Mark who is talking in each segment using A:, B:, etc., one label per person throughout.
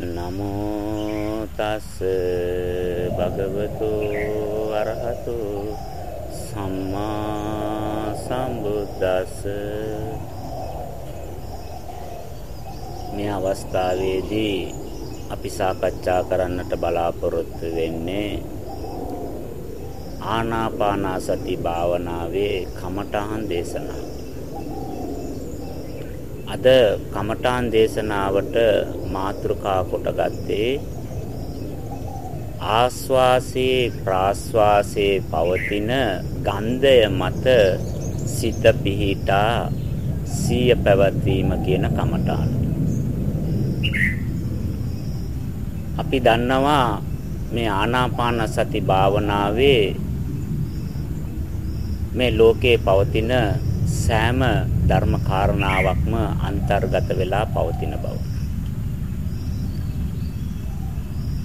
A: නමෝ තස් භගවතු අරහතු සම්මා සම්බුද්දස්ස මේ අවස්ථාවේදී අපි සාකච්ඡා කරන්නට බලාපොරොත්තු වෙන්නේ ආනාපානසති භාවනාවේ කමඨහන් දේශනාව. අද කමඨාන් දේශනාවට මාතෘකා කොටගත්තේ ආස්වාසේ ප්‍රාස්වාසේ පවතින ගන්ධය මත සිත පිහිටා සිය පැවැත්වීම කියන කමඨාන. අපි දන්නවා මේ ආනාපාන සති භාවනාවේ මේ ලෝකේ පවතින සෑම ධර්ම කාරණාවක්ම අන්තර්ගත වෙලා පවතින බව.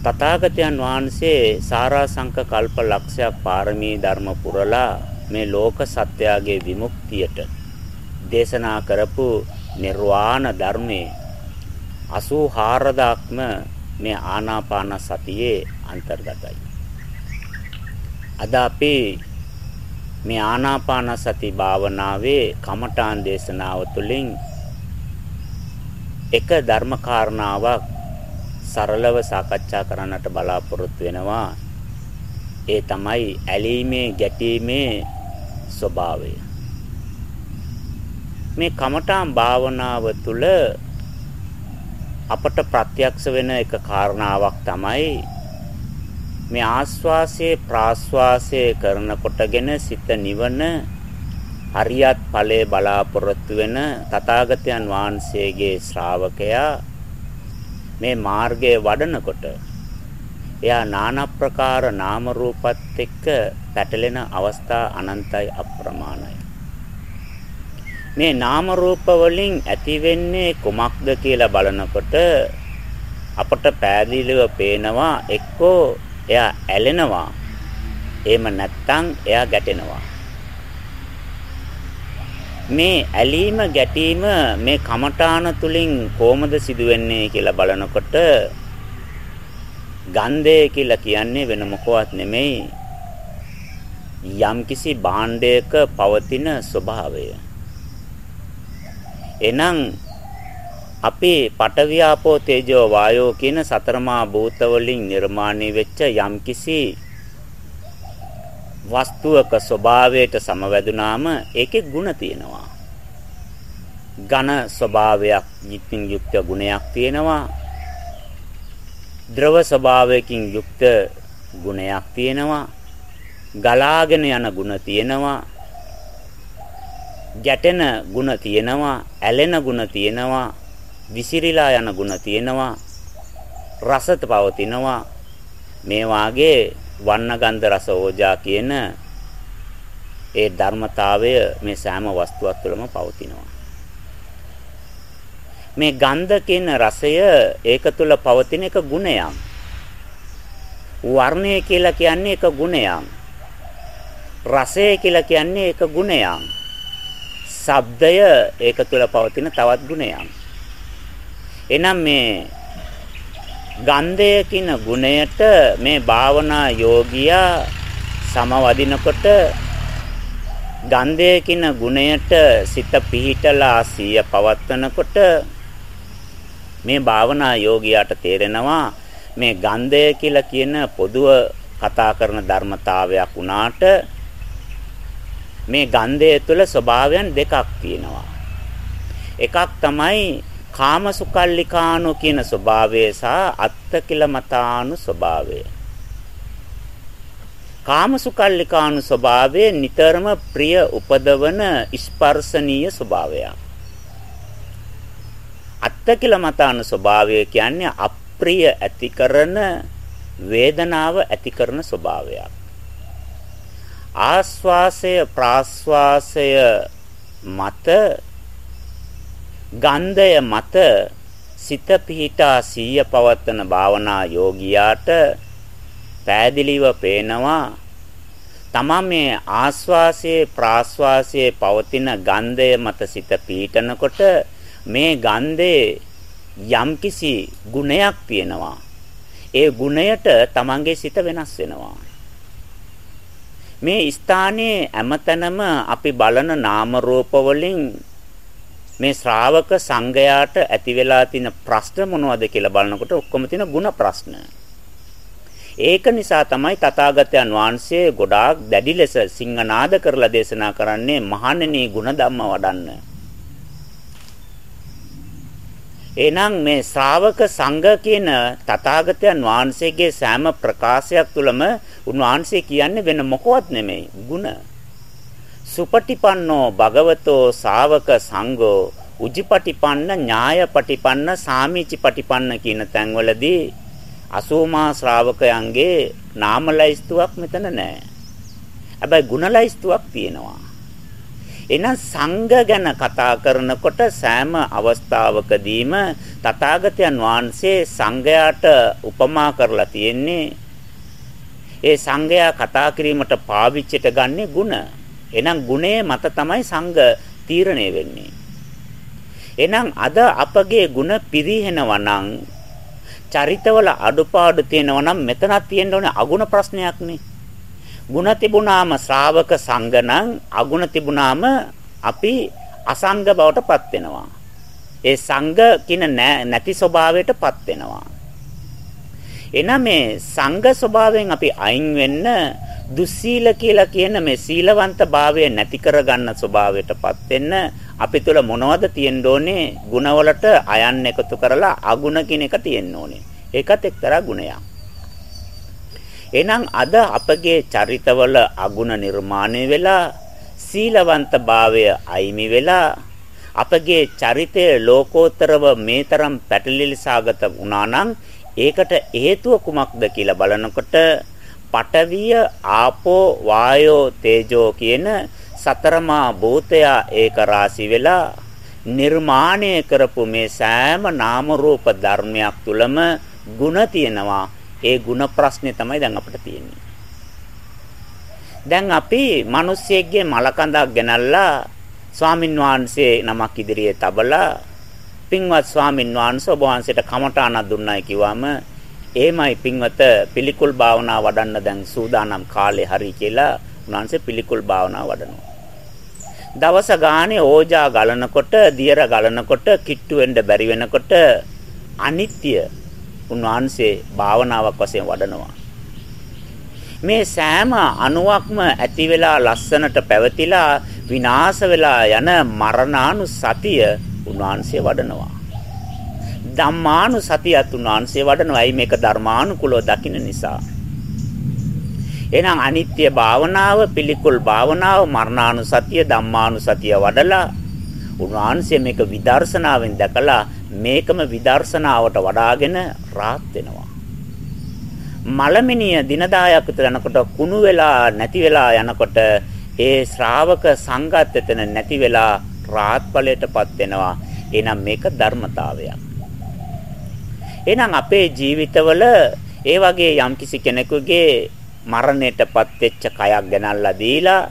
A: තථාගතයන් වහන්සේ සාරාංශක කල්ප ලක්ෂයක් පාරමී ධර්ම පුරලා මේ ලෝක සත්‍යයේ විමුක්තියට දේශනා කරපු නිර්වාණ ධර්මයේ 84000ක්ම මේ ආනාපාන සතියේ අන්තර්ගතයි. අද අපි මේ ආනාපාන සති භාවනාවේ කමඨාන් දේශනාව තුළින් එක ධර්ම කාරණාවක් සරලව සාකච්ඡා කරන්නට බලාපොරොත්තු වෙනවා. ඒ තමයි ඇලීමේ ගැටීමේ ස්වභාවය. මේ කමඨාන් භාවනාව තුළ අපට ප්‍රත්‍යක්ෂ වෙන එක කාරණාවක් තමයි මේ ආස්වාසයේ ප්‍රාස්වාසයේ කරනකොටගෙන සිත නිවන හරියත් ඵලයේ බලාපොරොත්තු වෙන තථාගතයන් වහන්සේගේ ශ්‍රාවකයා මේ මාර්ගයේ වඩනකොට එයා নানা ප්‍රකාර නාම රූපත් එක්ක පැටලෙන අවස්ථා අනන්තයි අප්‍රමාණයි. මේ නාම රූප වලින් ඇති වෙන්නේ කුමක්ද කියලා බලනකොට අපට පෑදීලිව පේනවා එක්කෝ එයා ඇලෙනවා. එහෙම නැත්නම් එයා ගැටෙනවා. මේ ඇලීම ගැටීම මේ කමඨාන තුලින් කොහොමද සිදුවෙන්නේ කියලා බලනකොට ගන්ධය කියලා කියන්නේ වෙන මොකවත් නෙමෙයි යම්කිසි භාණ්ඩයක පවතින ස්වභාවය. එනම් අපේ පටවියාපෝ තේජෝ වායෝ කියන සතරමා භූත වලින් නිර්මාණය වෙච්ච යම්කිසි වස්තුවක ස්වභාවයට සමවැදුනාම ඒකේ ಗುಣ තියෙනවා. ඝන ස්වභාවයක් යුක්තින් යුක්ත ගුණයක් තියෙනවා. ද්‍රව ස්වභාවයකින් යුක්ත ගුණයක් තියෙනවා. ගලාගෙන යන ගුණ තියෙනවා. ගැටෙන ගුණ තියෙනවා. ඇලෙන ගුණ තියෙනවා. විසිරීලා යන ಗುಣ තියෙනවා රසත පවතිනවා. මේ වාගේ වර්ණ ගන්ධ රස ඕජා කියන ඒ ධර්මතාවය මේ සෑම වස්තුවක් තුළම පවතිනවා. මේ ගන්ධ කියන රසය ඒක තුළ පවතින එක ගුණයක්. වර්ණය කියලා කියන්නේ එක ගුණයක්. රසය කියලා කියන්නේ එක ගුණයක්. ශබ්දය ඒක තුළ පවතින තවත් ගුණයක්. එනම් මේ ගන්ධය කියන ගුණයට මේ භාවනා යෝගියා සමවදිනකොට ගන්ධය කියන ගුණයට සිත පිහිටලා සිය පවත්වනකොට මේ භාවනා යෝගියාට තේරෙනවා මේ ගන්ධය කියලා කියන පොදුව කතා කරන ධර්මතාවයක් වුණාට මේ ගන්ධය තුළ ස්වභාවයන් දෙකක් තියෙනවා. එකක් තමයි කාමසුකල්ලිකානු කියන ස්වභාවය සහ අත්තකිලමතානු ස්වභාවය. කාමසුකල්ලිකානු ස්වභාවය නිතරම ප්‍රිය උපදවන ස්පර්ශනීය ස්වභාවයක්. අත්තකිලමතානු ස්වභාවය කියන්නේ අප්‍රිය ඇති කරන වේදනාව ඇති කරන ස්වභාවයක්. ආස්වාසය ප්‍රාස්වාසය මත ගන්ධය මත සිත පිහිටා සීය පවත්තන භාවනා යෝගියාට පෑදිලිව පේනවා තමන් මේ ආස්වාසයේ ප්‍රාස්වාසයේ පවතින ගන්ධය මත සිත පීඨනකොට මේ ගන්ධේ යම්කිසි ගුණයක් තියෙනවා. ඒ ගුණයට තමන්ගේ සිත වෙනස් වෙනවා. මේ ස්ථානයේ හැමතැනම අපි බලන නාම රූප වලින් මේ ශ්‍රාවක සංඝයාට ඇති වෙලා තියෙන ප්‍රශ්න මොනවද කියලා බලනකොට ඔක්කොම තියෙන ಗುಣ ප්‍රශ්න. ඒක නිසා තමයි තථාගතයන් වහන්සේ ගොඩාක් දැඩි ලෙස සිංහනාද කරලා දේශනා කරන්නේ මහණෙනි ಗುಣ ධම්ම වඩන්න. එහෙනම් මේ ශ්‍රාවක සංඝ කියන තථාගතයන් වහන්සේගේ සෑම ප්‍රකාශයක් තුළම උන්වහන්සේ කියන්නේ වෙන මොකවත් නෙමෙයි ಗುಣ. සුපටිපන්නෝ භගවතෝ ශාවක සංඝෝ උජිපටිපන්න ඥායපටිපන්න සාමිචිපටිපන්න කියන තැන්වලදී අසෝමා ශ්‍රාවකයන්ගේ නාම ලයිස්තුවක් මෙතන නැහැ. හැබැයි ගුණ ලයිස්තුවක් තියෙනවා. එහෙනම් සංඝ ගැන කතා කරනකොට සෑම අවස්ථාවකදීම තථාගතයන් වහන්සේ සංඝයාට උපමා කරලා තියෙන්නේ ඒ සංඝයා කතා කිරීමට පාවිච්චිට ගන්නේ ಗುಣ. එහෙනම් ගුණේ මත තමයි සංඝ තීරණය වෙන්නේ. එහෙනම් අද අපගේ ಗುಣ පිරිහෙනවා නම් චරිතවල අඩුපාඩු තියෙනවා නම් මෙතනක් තියෙන්න ඕනේ අගුණ ප්‍රශ්නයක් නේ. ಗುಣ තිබුණාම ශ්‍රාවක සංඝ නම් අගුණ තිබුණාම අපි අසංඝ බවටපත් වෙනවා. ඒ සංඝ කියන නැති ස්වභාවයටපත් වෙනවා. එනනම් මේ සංඝ ස්වභාවයෙන් අපි අයින් වෙන්න දුස්සීල කියලා කියන මේ සීලවන්ත භාවය නැති කරගන්න ස්වභාවයටපත් වෙන්න අපි තුල මොනවද තියෙන්න ඕනේ? ಗುಣවලට අයන් එකතු කරලා අගුණ කියන එක තියෙන්න ඕනේ. ඒකත් එක්තරා ගුණයක්. එහෙනම් අද අපගේ චරිතවල අගුණ නිර්මාණය වෙලා සීලවන්තභාවය අයිමි වෙලා අපගේ චරිතය ලෝකෝත්තරව මේතරම් පැටලිලිසාගත වුණා නම් ඒකට හේතුව කුමක්ද කියලා බලනකොට පඨවිය ආපෝ වායෝ තේජෝ කියන සතරමා භූතයා ඒක රාශි වෙලා නිර්මාණය කරපු මේ සෑම නාම රූප ධර්මයක් තුලම ಗುಣ තියෙනවා ඒ ಗುಣ ප්‍රශ්නේ තමයි දැන් අපිට තියෙන්නේ. දැන් අපි මිනිස්සෙක්ගේ මලකඳක් ගෙනල්ලා ස්වාමින් වහන්සේ නමක් ඉදිරියේ තබලා පින්වත් ස්වාමින් වහන්සේ ඔබ වහන්සේට කමඨාණක් දුන්නයි කිව්වම එහෙමයි පින්වත පිළිකුල් භාවනා වඩන්න දැන් සූදානම් කාලේ හරි කියලා උන්වහන්සේ පිළිකුල් භාවනා වඩනවා. දවස ගානේ ඕජා ගලනකොට, දියර ගලනකොට, කිට්ටු වෙන්න බැරි වෙනකොට අනිත්‍ය උන්වහන්සේ භාවනාවක් වශයෙන් වඩනවා. මේ සෑම අණුවක්ම ඇති වෙලා ලස්සනට පැවතිලා විනාශ වෙලා යන මරණානුසතිය උන්වහන්සේ වඩනවා. ධම්මානුසතියත් උන්වහන්සේ වඩනවා. අයි මේක ධර්මානුකූලව දකින්න නිසා. එහෙනම් අනිත්‍ය භාවනාව, පිළිකුල් භාවනාව, මරණානුසතිය, ධම්මානුසතිය වඩලා උන්වහන්සේ මේක විදර්ශනාවෙන් දැකලා මේකම විදර්ශනාවට වඩාගෙන රාත් වෙනවා. මලමිනිය දිනදායක් විතර යනකොට කුණු වෙලා නැති වෙලා යනකොට ඒ ශ්‍රාවක සංඝත් එතන නැති වෙලා රාත් ඵලයටපත් වෙනවා. එහෙනම් මේක ධර්මතාවයක්. එහෙනම් අපේ ජීවිතවල ඒ වගේ යම්කිසි කෙනෙකුගේ මරණයටපත් වෙච්ච කයක් ගණන්ලා දීලා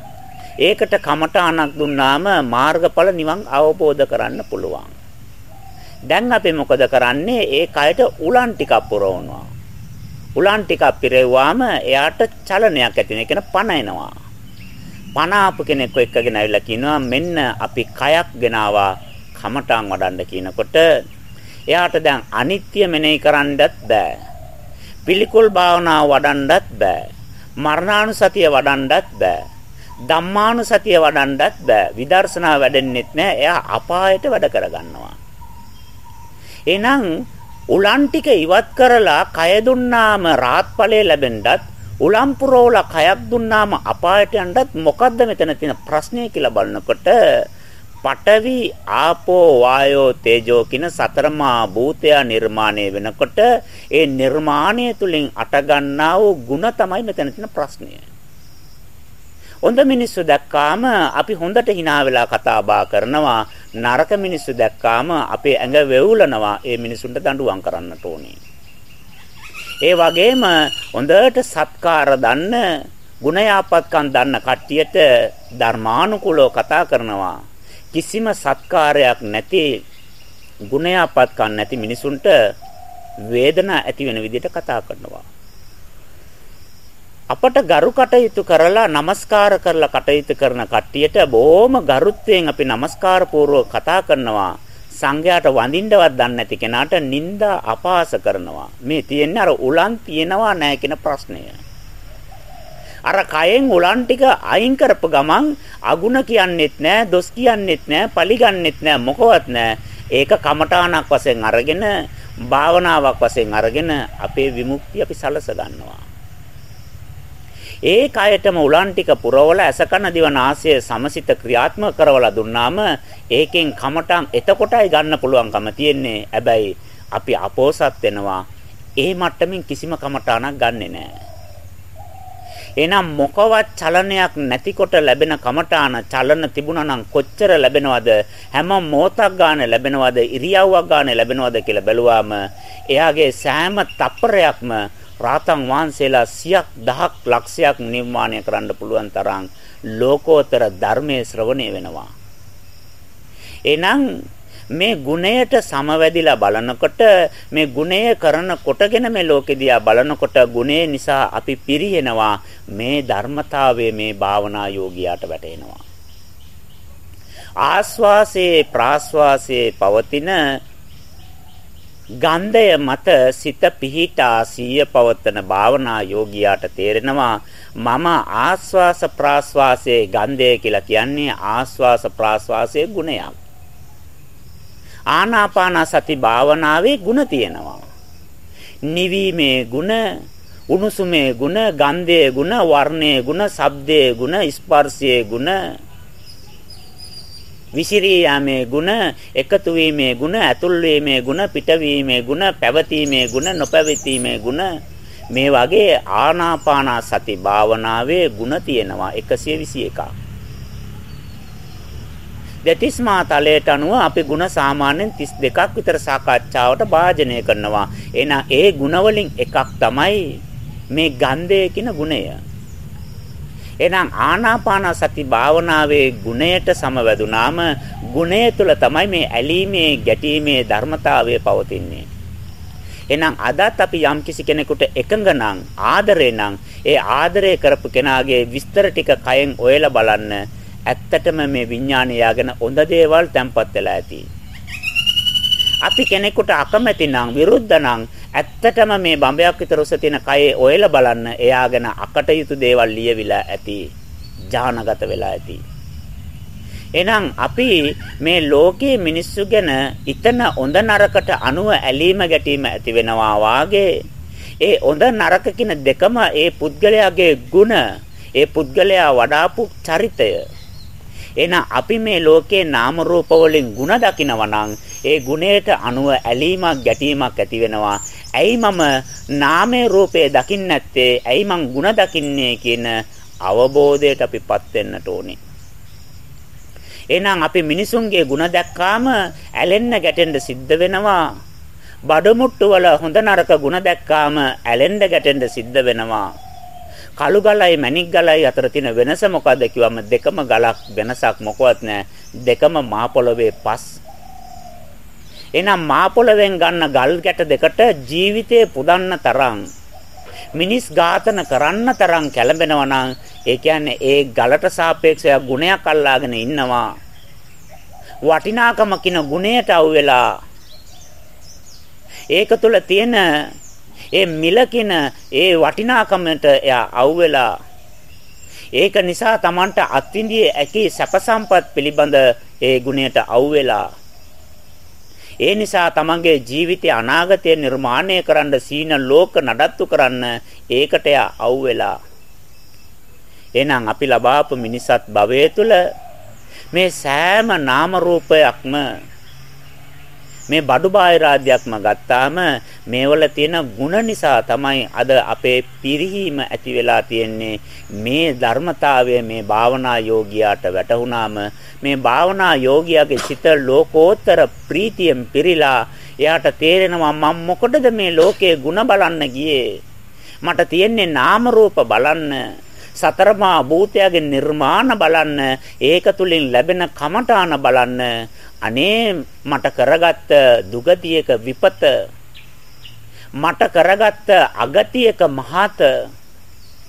A: ඒකට කමඨාණක් දුන්නාම මාර්ගඵල නිවන් අවබෝධ කරන්න පුළුවන්. දැන් අපි මොකද කරන්නේ? ඒ කයට උලන් ටිකක් පුරවනවා. උලන් ටිකක් පිරෙව්වාම එයාට චලනයක් ඇති වෙන. ඒ කියන්නේ පණ එනවා. පණ ආපු කෙනෙක් එක්කගෙන ඇවිල්ලා කියනවා මෙන්න අපි කයක් ගෙනාවා කමටාන් වඩන්න කියනකොට එයාට දැන් අනිත්‍ය මෙනෙහි කරන්නත් බෑ. පිළිකුල් භාවනාව වඩන්නත් බෑ. මරණානුසතිය වඩන්නත් බෑ. ධම්මානුසතිය වඩන්නත් බෑ. විදර්ශනා වැඩෙන්නෙත් නෑ. එයා අපායට වැඩ කරගන්නවා. එහෙනම් උලන් ටික ඉවත් කරලා කය දුන්නාම රාත්පලයේ ලැබෙන්නත් උලම් පුරවලා කයක් දුන්නාම අපායට යන්නත් මොකද්ද මෙතන තියෙන ප්‍රශ්නේ කියලා බලනකොට පඨවි ආපෝ වායෝ තේජෝ කියන සතරමා භූතය නිර්මාණය වෙනකොට ඒ නිර්මාණය තුලින් අටගන්නා වූ ಗುಣ තමයි මෙතන තියෙන ප්‍රශ්නය. හොඳ මිනිස්සු දැක්කාම අපි හොඳට hina වෙලා කතා බහ කරනවා. නරක මිනිස්සු දැක්කාම අපේ ඇඟ වෙවුලනවා ඒ මිනිසුන්ට දඬුවම් කරන්නට ඕනේ. ඒ වගේම හොඳට සත්කාර දන්න ගුණයාපත්කම් දන්න කට්ටියට ධර්මානුකූලව කතා කරනවා. කිසිම සත්කාරයක් නැති ගුණයාපත්කම් නැති මිනිසුන්ට වේදනා ඇති වෙන විදිහට කතා කරනවා. අපට ගරු කටයුතු කරලා নমස්කාර කරලා කටයුතු කරන කට්ටියට බොහොම ගරුත්වයෙන් අපි নমස්කාර පූර්වක කතා කරනවා. සංඝයාට වඳින්නවත් දන්නේ නැති කෙනාට නිନ୍ଦා අපාස කරනවා. මේ තියෙන්නේ අර උලන් තියනවා නැහැ කියන ප්‍රශ්නය. අර කයෙන් උලන් ටික අයින් කරපු ගමන් අගුණ කියන්නෙත් නැහැ, දොස් කියන්නෙත් නැහැ, පලිගන්නෙත් නැහැ, මොකවත් නැහැ. ඒක කමඨාණක් වශයෙන් අරගෙන භාවනාවක් වශයෙන් අරගෙන අපේ විමුක්තිය අපි සලස ගන්නවා. ඒ කයටම උලන් ටික පුරවලා අසකන දිවනාසය සමසිත ක්‍රියාත්මක කරවලා දුන්නාම ඒකෙන් කමටන් එතකොටයි ගන්න පුළුවන්කම තියෙන්නේ. හැබැයි අපි අපෝසත් වෙනවා. ඒ මට්ටමින් කිසිම කමටානක් ගන්නෙ නෑ. එහෙනම් මොකවත් චලනයක් නැතිකොට ලැබෙන කමඨාන චලන තිබුණා නම් කොච්චර ලැබෙනවද හැම මොහොතක් ගන්න ලැබෙනවද ඉරියව්වක් ගන්න ලැබෙනවද කියලා බැලුවාම එයාගේ සෑම තප්පරයක්ම රාතන් වහන්සේලා සියක් දහක් ලක්ෂයක් නිර්මාණය කරන්න පුළුවන් තරම් ලෝකෝත්තර ධර්මයේ ශ්‍රවණය වෙනවා. එහෙනම් මේ ගුණයට සමවැදිලා බලනකොට මේ ගුණය කරන කොටගෙන මේ ලෝකෙ දිහා බලනකොට ගුණය නිසා අපි පිරිහෙනවා මේ ධර්මතාවය මේ භාවනා යෝගියාට වැටෙනවා ආස්වාසේ ප්‍රාස්වාසේ පවතින ගන්ධය මත සිත පිහිටා සිය පවත්තන භාවනා යෝගියාට තේරෙනවා මම ආස්වාස ප්‍රාස්වාසයේ ගන්ධය කියලා කියන්නේ ආස්වාස ප්‍රාස්වාසයේ ගුණයක්. ආනාපාන සති භාවනාවේ ಗುಣ තියෙනවා. නිවීමේ ಗುಣ, උණුසුමේ ಗುಣ, ගන්ධයේ ಗುಣ, වර්ණයේ ಗುಣ, ශබ්දයේ ಗುಣ, ස්පර්ශයේ ಗುಣ විසිරී යාමේ ಗುಣ, එකතු වීමේ ಗುಣ, ඇතුල් වීමේ ಗುಣ, පිටවීමේ ಗುಣ, පැවතීමේ ಗುಣ, නොපැවතීමේ ಗುಣ මේ වගේ ආනාපාන සති භාවනාවේ ಗುಣ තියෙනවා 121ක්. දෙතිස්මා තලයට අනුව අපි ಗುಣ සාමාන්‍යයෙන් 32ක් විතර සාකච්ඡාවට භාජනය කරනවා. එහෙනම් ඒ ಗುಣ වලින් එකක් තමයි මේ ගන්ධය කියන ගුණය. එහෙනම් ආනාපාන සති භාවනාවේ ගුණයට සමවැදුනාම ගුණය තුල තමයි මේ ඇලීමේ ගැටීමේ ධර්මතාවය පවතින්නේ. එහෙනම් අදත් අපි යම් කිසි කෙනෙකුට එකඟ නම් ආදරේ නම් ඒ ආදරය කරපු කෙනාගේ විස්තර ටික කයෙන් ඔයලා බලන්න ඇත්තටම මේ විඥානය යාගෙන හොඳ දේවල් තැම්පත් වෙලා ඇති. අපි කෙනෙකුට අකමැති නම් විරුද්ධ නම් ඇත්තටම මේ බඹයක් විතර උස තියෙන කයේ ඔයලා බලන්න එයා ගැන අකටයුතු දේවල් ලියවිලා ඇති. ජානගත වෙලා ඇති. එහෙනම් අපි මේ ලෝකයේ මිනිස්සු ගැන ිතන හොඳ නරකට අනුව ඇලීම ගැටීම ඇති වෙනවා වාගේ ඒ හොඳ නරක කියන දෙකම ඒ පුද්ගලයාගේ ಗುಣ ඒ පුද්ගලයා වඩාපු චරිතය එහෙනම් අපි මේ ලෝකේ නාම රූප වලින් ಗುಣ දකිනවා නම් ඒ ගුණයට අනුව ඇලීමක් ගැටීමක් ඇති වෙනවා. ඇයි මම නාමයේ රූපේ දකින්නේ නැත්තේ? ඇයි මං ಗುಣ දකින්නේ කියන අවබෝධයට අපිපත් වෙන්නට ඕනේ. එහෙනම් අපි මිනිසුන්ගේ ಗುಣ දැක්කාම ඇලෙන්න ගැටෙන්න සිද්ධ වෙනවා. බඩමුට්ටු වල හොඳ නරක ಗುಣ දැක්කාම ඇලෙන්න ගැටෙන්න සිද්ධ වෙනවා. කළු ගලයි මණික් ගලයි අතර තියෙන වෙනස මොකද්ද කිව්වම දෙකම ගලක් වෙනසක් මොකවත් නැහැ. දෙකම මා පොළවේ පස්. එහෙනම් මා පොළවෙන් ගන්න ගල් ගැට දෙකට ජීවිතේ පුදන්න තරම් මිනිස් ඝාතන කරන්න තරම් කැළඹෙනවා නම් ඒ කියන්නේ ඒ ගලට සාපේක්ෂව ගුණයක් අල්ලාගෙන ඉන්නවා. වටිනාකම කින ගුණයට අවු වෙලා ඒක තුල තියෙන ඒ මිලකින ඒ වටිනාකමට එයා අවුවෙලා ඒක නිසා Tamanට අත්විඳියේ ඇකි සැප සම්පත් පිළිබඳ ඒ ගුණයට අවුවෙලා ඒ නිසා තමන්ගේ ජීවිතය අනාගතය නිර්මාණය කරන්න සීන ලෝක නඩත්තු කරන්න ඒකට අවුවෙලා එහෙනම් අපි ලබාපු මිනිසත් භවයේ තුල මේ සෑම නාම රූපයක්ම මේ බඩු බාහිරාද්‍යක්ම ගත්තාම මේවල තියෙන ಗುಣ නිසා තමයි අද අපේ පිරිහීම ඇති වෙලා තියෙන්නේ මේ ධර්මතාවය මේ භාවනා යෝගියාට වැටහුණාම මේ භාවනා යෝගියාගේ සිත ලෝකෝත්තර ප්‍රීතියෙන් පිරීලා එයාට තේරෙනවා මම මොකටද මේ ලෝකයේ ಗುಣ බලන්න ගියේ මට තියෙන්නේ නාම රූප බලන්න සතරමා භූතයාගේ නිර්මාණ බලන්න ඒක තුලින් ලැබෙන කමඨාන බලන්න. අනේ මට කරගත්ත දුගතියක විපත මට කරගත්ත අගතියක මහත.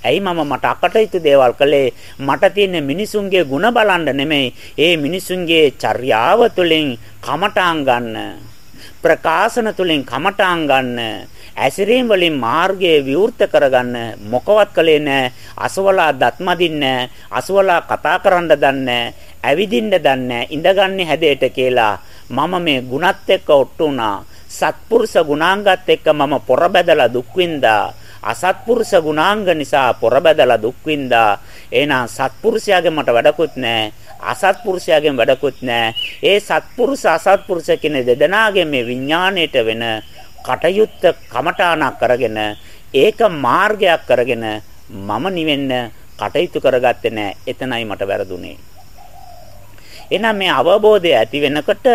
A: ඇයි මම මට අකටයුතු දේවල් කළේ? මට තියෙන මිනිසුන්ගේ ಗುಣ බලන්න නෙමෙයි. ඒ මිනිසුන්ගේ චර්යාව තුළින් කමටාන් ගන්න. ප්‍රකාශන තුළින් කමටාන් ගන්න ඇසිරීම වලින් මාර්ගයේ විවෘත කරගන්න මොකවත් කළේ නැහැ. අසවලා දත්මදින්න අසවලා කතා කරන්න දන්නේ ඇවිදින්න දන්නේ ඉඳගන්නේ හැදේට කියලා මම මේ ගුණත් එක්ක ඔට්ටු වුණා. සත්පුරුෂ ගුණාංගත් එක්ක මම පොර බැදලා දුක් විඳා අසත්පුරුෂ ගුණාංග නිසා පොරබැදලා දුක් විඳා එහෙනම් සත්පුරුෂයාගේ මට වැඩකුත් නැහැ. අසත්පුරුෂයාගෙන් වැඩකුත් නැහැ. ඒ සත්පුරුෂ අසත්පුරුෂ කියන දෙදෙනාගේ මේ විඥාණයට වෙන කටයුත්ත කමඨාණක් කරගෙන ඒක මාර්ගයක් කරගෙන මම නිවෙන්න කටයුතු කරගත්තේ නැහැ. එතනයි මට වැරදුනේ. එහෙනම් මේ අවබෝධය ඇති වෙනකොට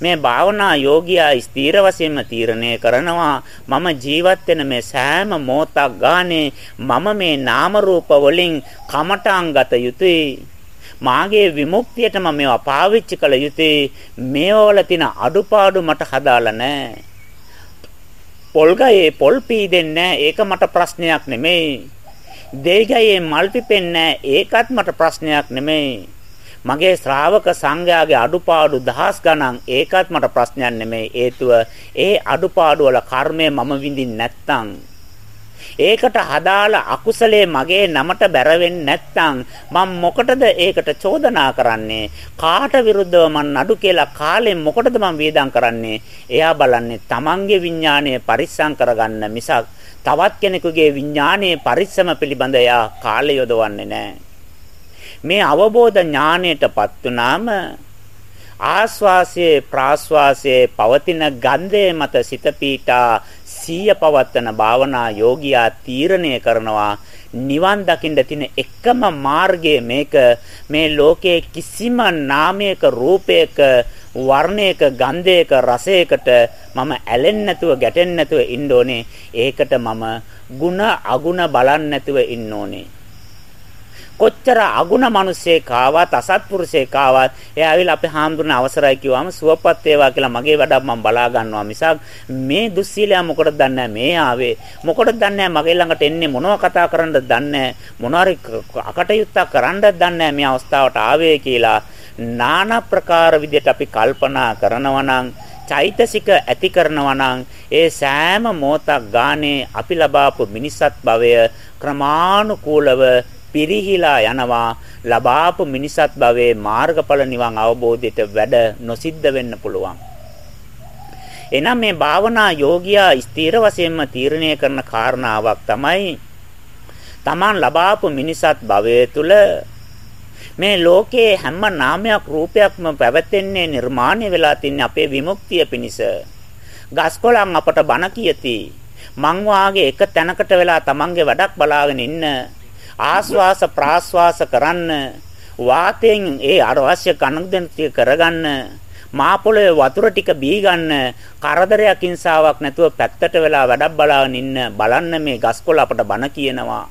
A: මේ භාවනා යෝගියා ස්ථීර වශයෙන්ම තීරණය කරනවා මම ජීවත් වෙන මේ සෑම මොහොතක් ගානේ මම මේ නාම රූප වලින් කමඨාන් ගත යුතුයි. මාගේ විමුක්තියට මම මේවා පාවිච්චි කළ යුතුයි මේවල තියෙන අඩුපාඩු මට හදාලා නැහැ. පොල් ගහේ පොල් පීදෙන්නේ ඒක මට ප්‍රශ්නයක් නෙමෙයි. දෙයිගයේ මල් පිපෙන්නේ ඒකත් මට ප්‍රශ්නයක් නෙමෙයි. මගේ ශ්‍රාවක සංඝයාගේ අඩුපාඩු දහස් ගණන් ඒකත් මට ප්‍රශ්නයක් නෙමෙයි. හේතුව ඒ අඩුපාඩු වල කර්මය මම විඳින්න නැත්තම් ඒකට හදාලා අකුසලයේ මගේ නමට බැරවෙන්නේ නැත්තම් මම මොකටද ඒකට චෝදනා කරන්නේ? කාට විරුද්ධව මං නඩු කියලා කාලෙන් මොකටද මං වේදම් කරන්නේ? එයා බලන්නේ තමන්ගේ විඥාණය පරිස්සම් කරගන්න මිසක් තවත් කෙනෙකුගේ විඥානයේ පරිස්සම පිළිබඳ එයා කාලය යොදවන්නේ නැහැ. මේ අවබෝධ ඥාණයටපත් වුනාම ආස්වාසයේ ප්‍රාස්වාසයේ පවතින ගන්ධය මත සිත පීඨා සීය පවත්තන භාවනා යෝගියා තීරණය කරනවා. නිවන් දකින්න තියෙන එකම මාර්ගය මේක. මේ ලෝකයේ කිසිම නාමයක රූපයක වර්ණයක ගන්ධයක රසයකට මම ඇලෙන්නේ නැතුව ගැටෙන්නේ නැතුව ඉන්න ඕනේ. ඒකට මම ಗುಣ අගුණ බලන්නේ නැතුව ඉන්න ඕනේ. කොච්චර අගුණ මිනිස්සෙක් ආවත් අසත්පුරුෂයෙක් ආවත් එයා ඇවිල්ලා අපේ හාමුදුරනේ අවසරයි කිව්වම සුවපත් වේවා කියලා මගේ වැඩක් මම බලා ගන්නවා මිසක් මේ දුස්සීලයා මොකටද දන්නේ මේ ආවේ. මොකටද දන්නේ මගේ ළඟට එන්නේ මොනව කතා කරන්නද දන්නේ මොනවාරි අකටයුත්තක් කරන්නද දන්නේ මේ අවස්ථාවට ආවේ කියලා নানা ප්‍රකාර විදිහට අපි කල්පනා කරනවා නම් චෛතසික ඇති කරනවා නම් ඒ සෑම මොහොතක් ගානේ අපි ලබාපු මිනිස්සත් භවය ක්‍රමානුකූලව පිරිහිලා යනවා ලබාපු මිනිසත් භවයේ මාර්ගඵල නිවන් අවබෝධයට වැඩ නොසිද්ධ වෙන්න පුළුවන්. එනම් මේ භාවනා යෝගියා ස්ථීර වශයෙන්ම තීරණය කරන කාරණාවක් තමයි Taman ලබාපු මිනිසත් භවයේ තුල මේ ලෝකයේ හැම නාමයක් රූපයක්ම පැවතෙන්නේ නිර්මාණය වෙලා තින්නේ අපේ විමුක්තිය පිණිස. ගස්කොලන් අපට බණ කියති. මං වාගේ එක තැනකට වෙලා Tamanගේ වැඩක් බලාගෙන ඉන්න ආස්වාස ප්‍රාස්වාස කරන්න. වාතයෙන් ඒ අවශ්‍ය කණුදෙන් කරගන්න. මා පොළවේ වතුර ටික බී ගන්න කරදරයක් හිංසාවක් නැතුව පැත්තට වෙලා වැඩක් බලාගෙන ඉන්න. බලන්න මේ ගස්කොළ අපට බන කියනවා.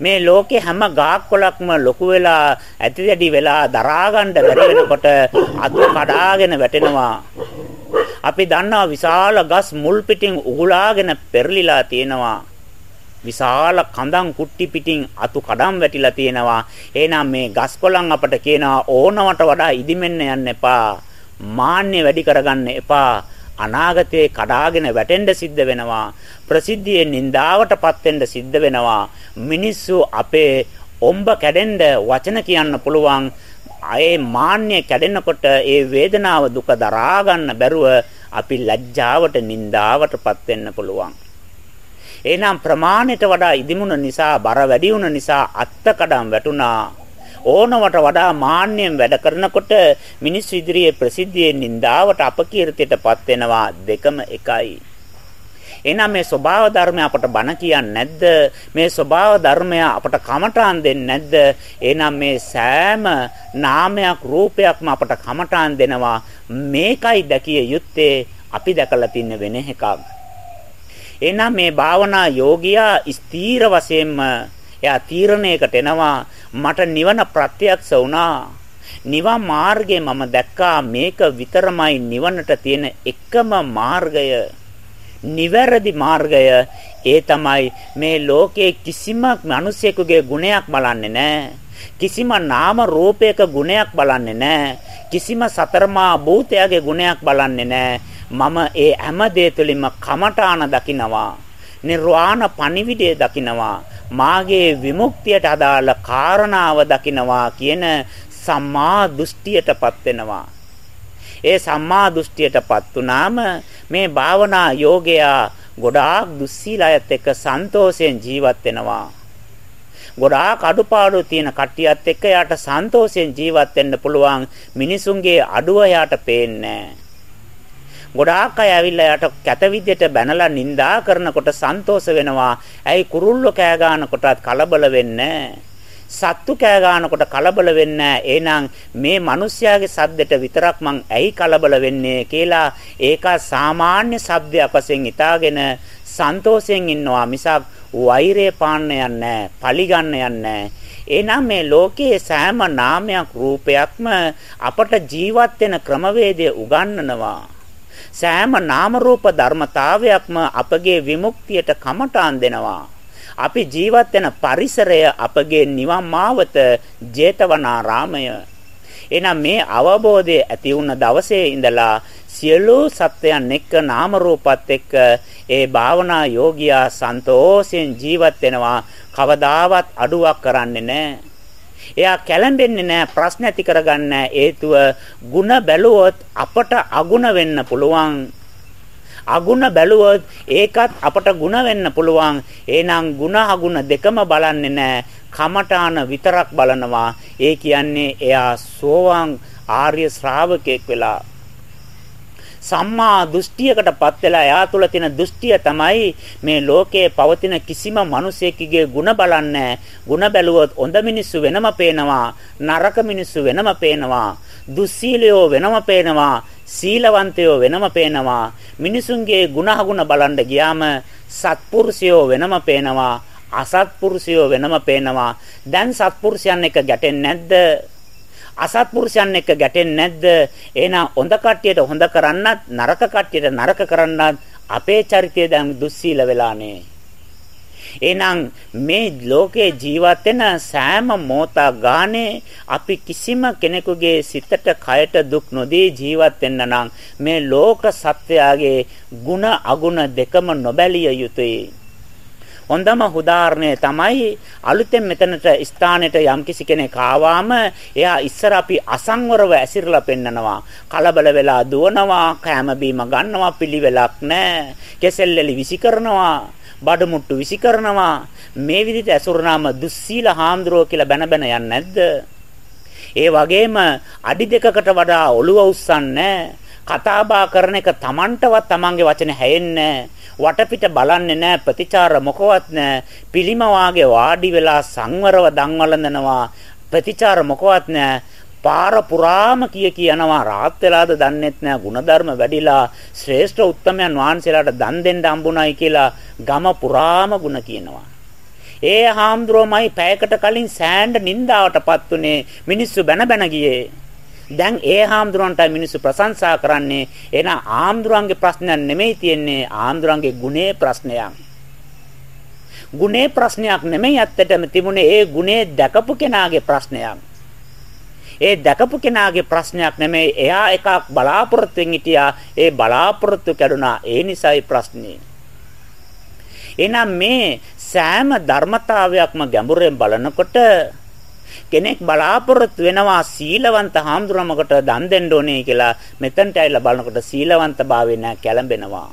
A: මේ ලෝකේ හැම ගාක් කොලක්ම ලොකු වෙලා ඇති දැඩි වෙලා දරා ගන්න බැරි වෙනකොට අතු කඩාගෙන වැටෙනවා. අපි දන්නවා විශාල ගස් මුල් පිටින් උගුලාගෙන පෙරලිලා තියෙනවා. විශාල කඳන් කුට්ටි පිටින් අතු කඩම් වැටිලා තියෙනවා. එහෙනම් මේ ගස් කොළන් අපට කියනවා ඕනවට වඩා ඉදිමෙන්න යන්න එපා. මාන්නේ වැඩි කරගන්න එපා. අනාගතයේ කඩාගෙන වැටෙන්න සිද්ධ වෙනවා. ප්‍රසිද්ධියේ නින්දාවටපත් වෙන්න සිද්ධ වෙනවා. මිනිස්සු අපේ ඔම්බ කැඩෙන්න වචන කියන්න පුළුවන්. ඒ මාන්නය කැඩෙනකොට ඒ වේදනාව දුක දරා ගන්න බැරුව අපි ලැජ්ජාවට නින්දාවටපත් වෙන්න පුළුවන්. එහෙනම් ප්‍රමාණයට වඩා ඉදිමුණ නිසා බර වැඩි වුණ නිසා අත්තකඩම් වැටුණා. ඕනවට වඩා මාන්නයෙන් වැඩ කරනකොට මිනිස් ඉදිරියේ ප්‍රසිද්ධියෙන් නින්දාවට අපකීර්තියටපත් වෙනවා දෙකම එකයි. එහෙනම් මේ ස්වභාව ධර්මය අපට බණ කියන්නේ නැද්ද? මේ ස්වභාව ධර්මය අපට කමඨාන් දෙන්නේ නැද්ද? එහෙනම් මේ සෑම නාමයක් රූපයක්ම අපට කමඨාන් දෙනවා. මේකයි දැකිය යුත්තේ අපි දැකලා තින්න වෙන එකක්. එහෙනම් මේ භාවනා යෝගියා ස්ථීර වශයෙන්ම එයා තීරණයකට එනවා මට නිවන ප්‍රත්‍යක්ෂ වුණා. නිවන් මාර්ගය මම දැක්කා මේක විතරමයි නිවනට තියෙන එකම මාර්ගය. නිවැරදි මාර්ගය ඒ තමයි මේ ලෝකයේ කිසිම මිනිසෙකුගේ ගුණයක් බලන්නේ නැහැ. කිසිම නාම රූපයක ගුණයක් බලන්නේ නැහැ. කිසිම සතරමා භූතයාගේ ගුණයක් බලන්නේ නැහැ. මම ඒ හැම දේ තුළින්ම කමඨාන දකිනවා. නිර්වාණ පණිවිඩය දකිනවා. මාගේ විමුක්තියට අදාළ කාරණාව දකිනවා කියන සම්මා දෘෂ්ටියටපත් වෙනවා. ඒ සම්මා දෘෂ්ටියටපත් වුනාම මේ භාවනා යෝගයා ගොඩාක් දුස්සීලයත් එක්ක සන්තෝෂයෙන් ජීවත් වෙනවා. ගොඩාක් අඩුපාඩු තියෙන කට්ටියත් එක්ක යාට සන්තෝෂයෙන් ජීවත් වෙන්න පුළුවන් මිනිසුන්ගේ අඩුව යාට පේන්නේ ගොඩාක් අය ඇවිල්ලා යට කැත විදියට බැනලා නිඳා කරනකොට සන්තෝෂ වෙනවා. ඇයි කුරුල්ලෝ කෑ ගන්නකොටත් කලබල වෙන්නේ සත්තු කෑ ගන්නකොට කලබල වෙන්නේ එහෙනම් මේ මිනිස්යාගේ සද්දෙට විතරක් මං ඇයි කලබල වෙන්නේ කියලා ඒක සාමාන්‍ය සබ්දයක් වශයෙන් හිතාගෙන සන්තෝෂයෙන් ඉන්නවා මිසක් වෛරය පාන්න යන්නේ පලිගන්න යන්නේ එහෙනම් මේ ලෝකයේ සෑම නාමයක් රූපයක්ම අපට ජීවත් වෙන ක්‍රමවේදය උගන්වනවා සෑම නාම රූප ධර්මතාවයක්ම අපගේ විමුක්තියට කමටාන් දෙනවා. අපි ජීවත් වෙන පරිසරය අපගේ නිවන් මාවත ජේතවනාරාමය. එහෙනම් මේ අවබෝධය ඇති වුණ දවසේ ඉඳලා සියලු සත්වයන් එක්ක නාම රූපත් එක්ක ඒ භාවනා යෝගියා සන්තෝෂයෙන් ජීවත් වෙනවා කවදාවත් අඩුවක් කරන්නේ නැහැ. එයා කැළඹෙන්නේ නැහැ ප්‍රශ්න ඇති කරගන්න හේතුව ಗುಣ බැලුවොත් අපට අගුණ වෙන්න පුළුවන් අගුණ බැලුවොත් ඒකත් අපට ಗುಣ වෙන්න පුළුවන් එහෙනම් ಗುಣ අගුණ දෙකම බලන්නේ නැහැ කමඨාන විතරක් බලනවා ඒ කියන්නේ එයා සෝවාන් ආර්ය ශ්‍රාවකෙක් වෙලා සම්මා දෘෂ්ටියකටපත් වෙලා එයා තුළ තියෙන දෘෂ්ටිය තමයි මේ ලෝකයේ පවතින කිසිම මිනිසෙකගේ ಗುಣ බලන්නේ ಗುಣ බැලුවොත් හොඳ මිනිස්සු වෙනම පේනවා නරක මිනිස්සු වෙනම පේනවා දුස්සීලයෝ වෙනම පේනවා සීලවන්තයෝ වෙනම පේනවා මිනිසුන්ගේ ගුණහගුණ බලන්න ගියාම සත්පුරුෂයෝ වෙනම පේනවා අසත්පුරුෂයෝ වෙනම පේනවා දැන් සත්පුරුෂයන් එක ගැටෙන්නේ නැද්ද අසත්පුරුෂයන් එක්ක ගැටෙන්නේ නැද්ද? එහෙනම් හොඳ කට්ටියට හොඳ කරන්නත් නරක කට්ටියට නරක කරන්නත් අපේ චරිතය දැන් දුස්සීල වෙලානේ. එහෙනම් මේ ලෝකේ ජීවත් වෙන සෑම මොහොතක් ගානේ අපි කිසිම කෙනෙකුගේ සිතට කයට දුක් නොදී ජීවත් වෙන්න නම් මේ ලෝක සත්‍යයේ ಗುಣ අගුණ දෙකම නොබැලිය යුතුයි. හොඳම උදාහරණය තමයි අලුතෙන් මෙතනට ස්ථානෙට යම්කිසි කෙනෙක් ආවාම එයා ඉස්සර අපි අසංවරව ඇසිරලා පෙන්නනවා. කලබල වෙලා දුවනවා කැම බීම ගන්නවා පිළිවෙලක් නැහැ. කෙසෙල්ලලි විසි කරනවා බඩමුට්ටු විසි කරනවා මේ විදිහට ඇසුරනාම දුස්සීල හාම්දුරෝ කියලා බැන බැන යන්නේ නැද්ද? ඒ වගේම අඩි දෙකකට වඩා ඔළුව උස්සන්නේ කතා බහ කරන එක Tamanටවත් Tamanගේ වචනේ හැයෙන්නේ වටපිට බලන්නේ නැහැ ප්‍රතිචාර මොකවත් නැහැ පිළිම වාගේ වාඩි වෙලා සංවරව දන්වලඳනවා. ප්‍රතිචාර මොකවත් නැහැ පාර පුරාම කිය කියනවා රාත් වෙලාද දන්නෙත් නෑ. ಗುಣධර්ම වැඩිලා ශ්‍රේෂ්ඨ උත්තමයන් වහන්සේලාට දන් දෙන්න හම්බුනායි කියලා ගම පුරාම ಗುಣ කියනවා. ඒ හාමුදුරුවෝමයි පැයකට කලින් සෑන්ඩ නින්දාවටපත් උනේ. මිනිස්සු බැන බැන ගියේ. දැන් ඒ හාමුදුරන්ට මිනිස්සු ප්‍රශංසා කරන්නේ එහෙනම් ආම්දුරන්ගේ ප්‍රශ්නයක් නෙමෙයි තියෙන්නේ ආම්දුරන්ගේ ගුණේ ප්‍රශ්නයක්. ගුණේ ප්‍රශ්නයක් නෙමෙයි ඇත්තටම තිබුණේ ඒ ගුණේ දැකපු කෙනාගේ ප්‍රශ්නයක්. ඒ දැකපු කෙනාගේ ප්‍රශ්නයක් නෙමෙයි එයා එකක් බලාපොරොත්තුෙන් හිටියා ඒ බලාපොරොත්තු කැඩුනා ඒ නිසායි ප්‍රශ්නේ. එහෙනම් මේ සෑම ධර්මතාවයක්ම ගැඹුරෙන් බලනකොට කෙනෙක් බලාපොරොත්තු වෙනවා සීලවන්ත හාමුදුරමකට දන් දෙන්න ඕනේ කියලා මෙතනට ඇවිල්ලා බලනකොට සීලවන්තභාවය නෑ කැළඹෙනවා.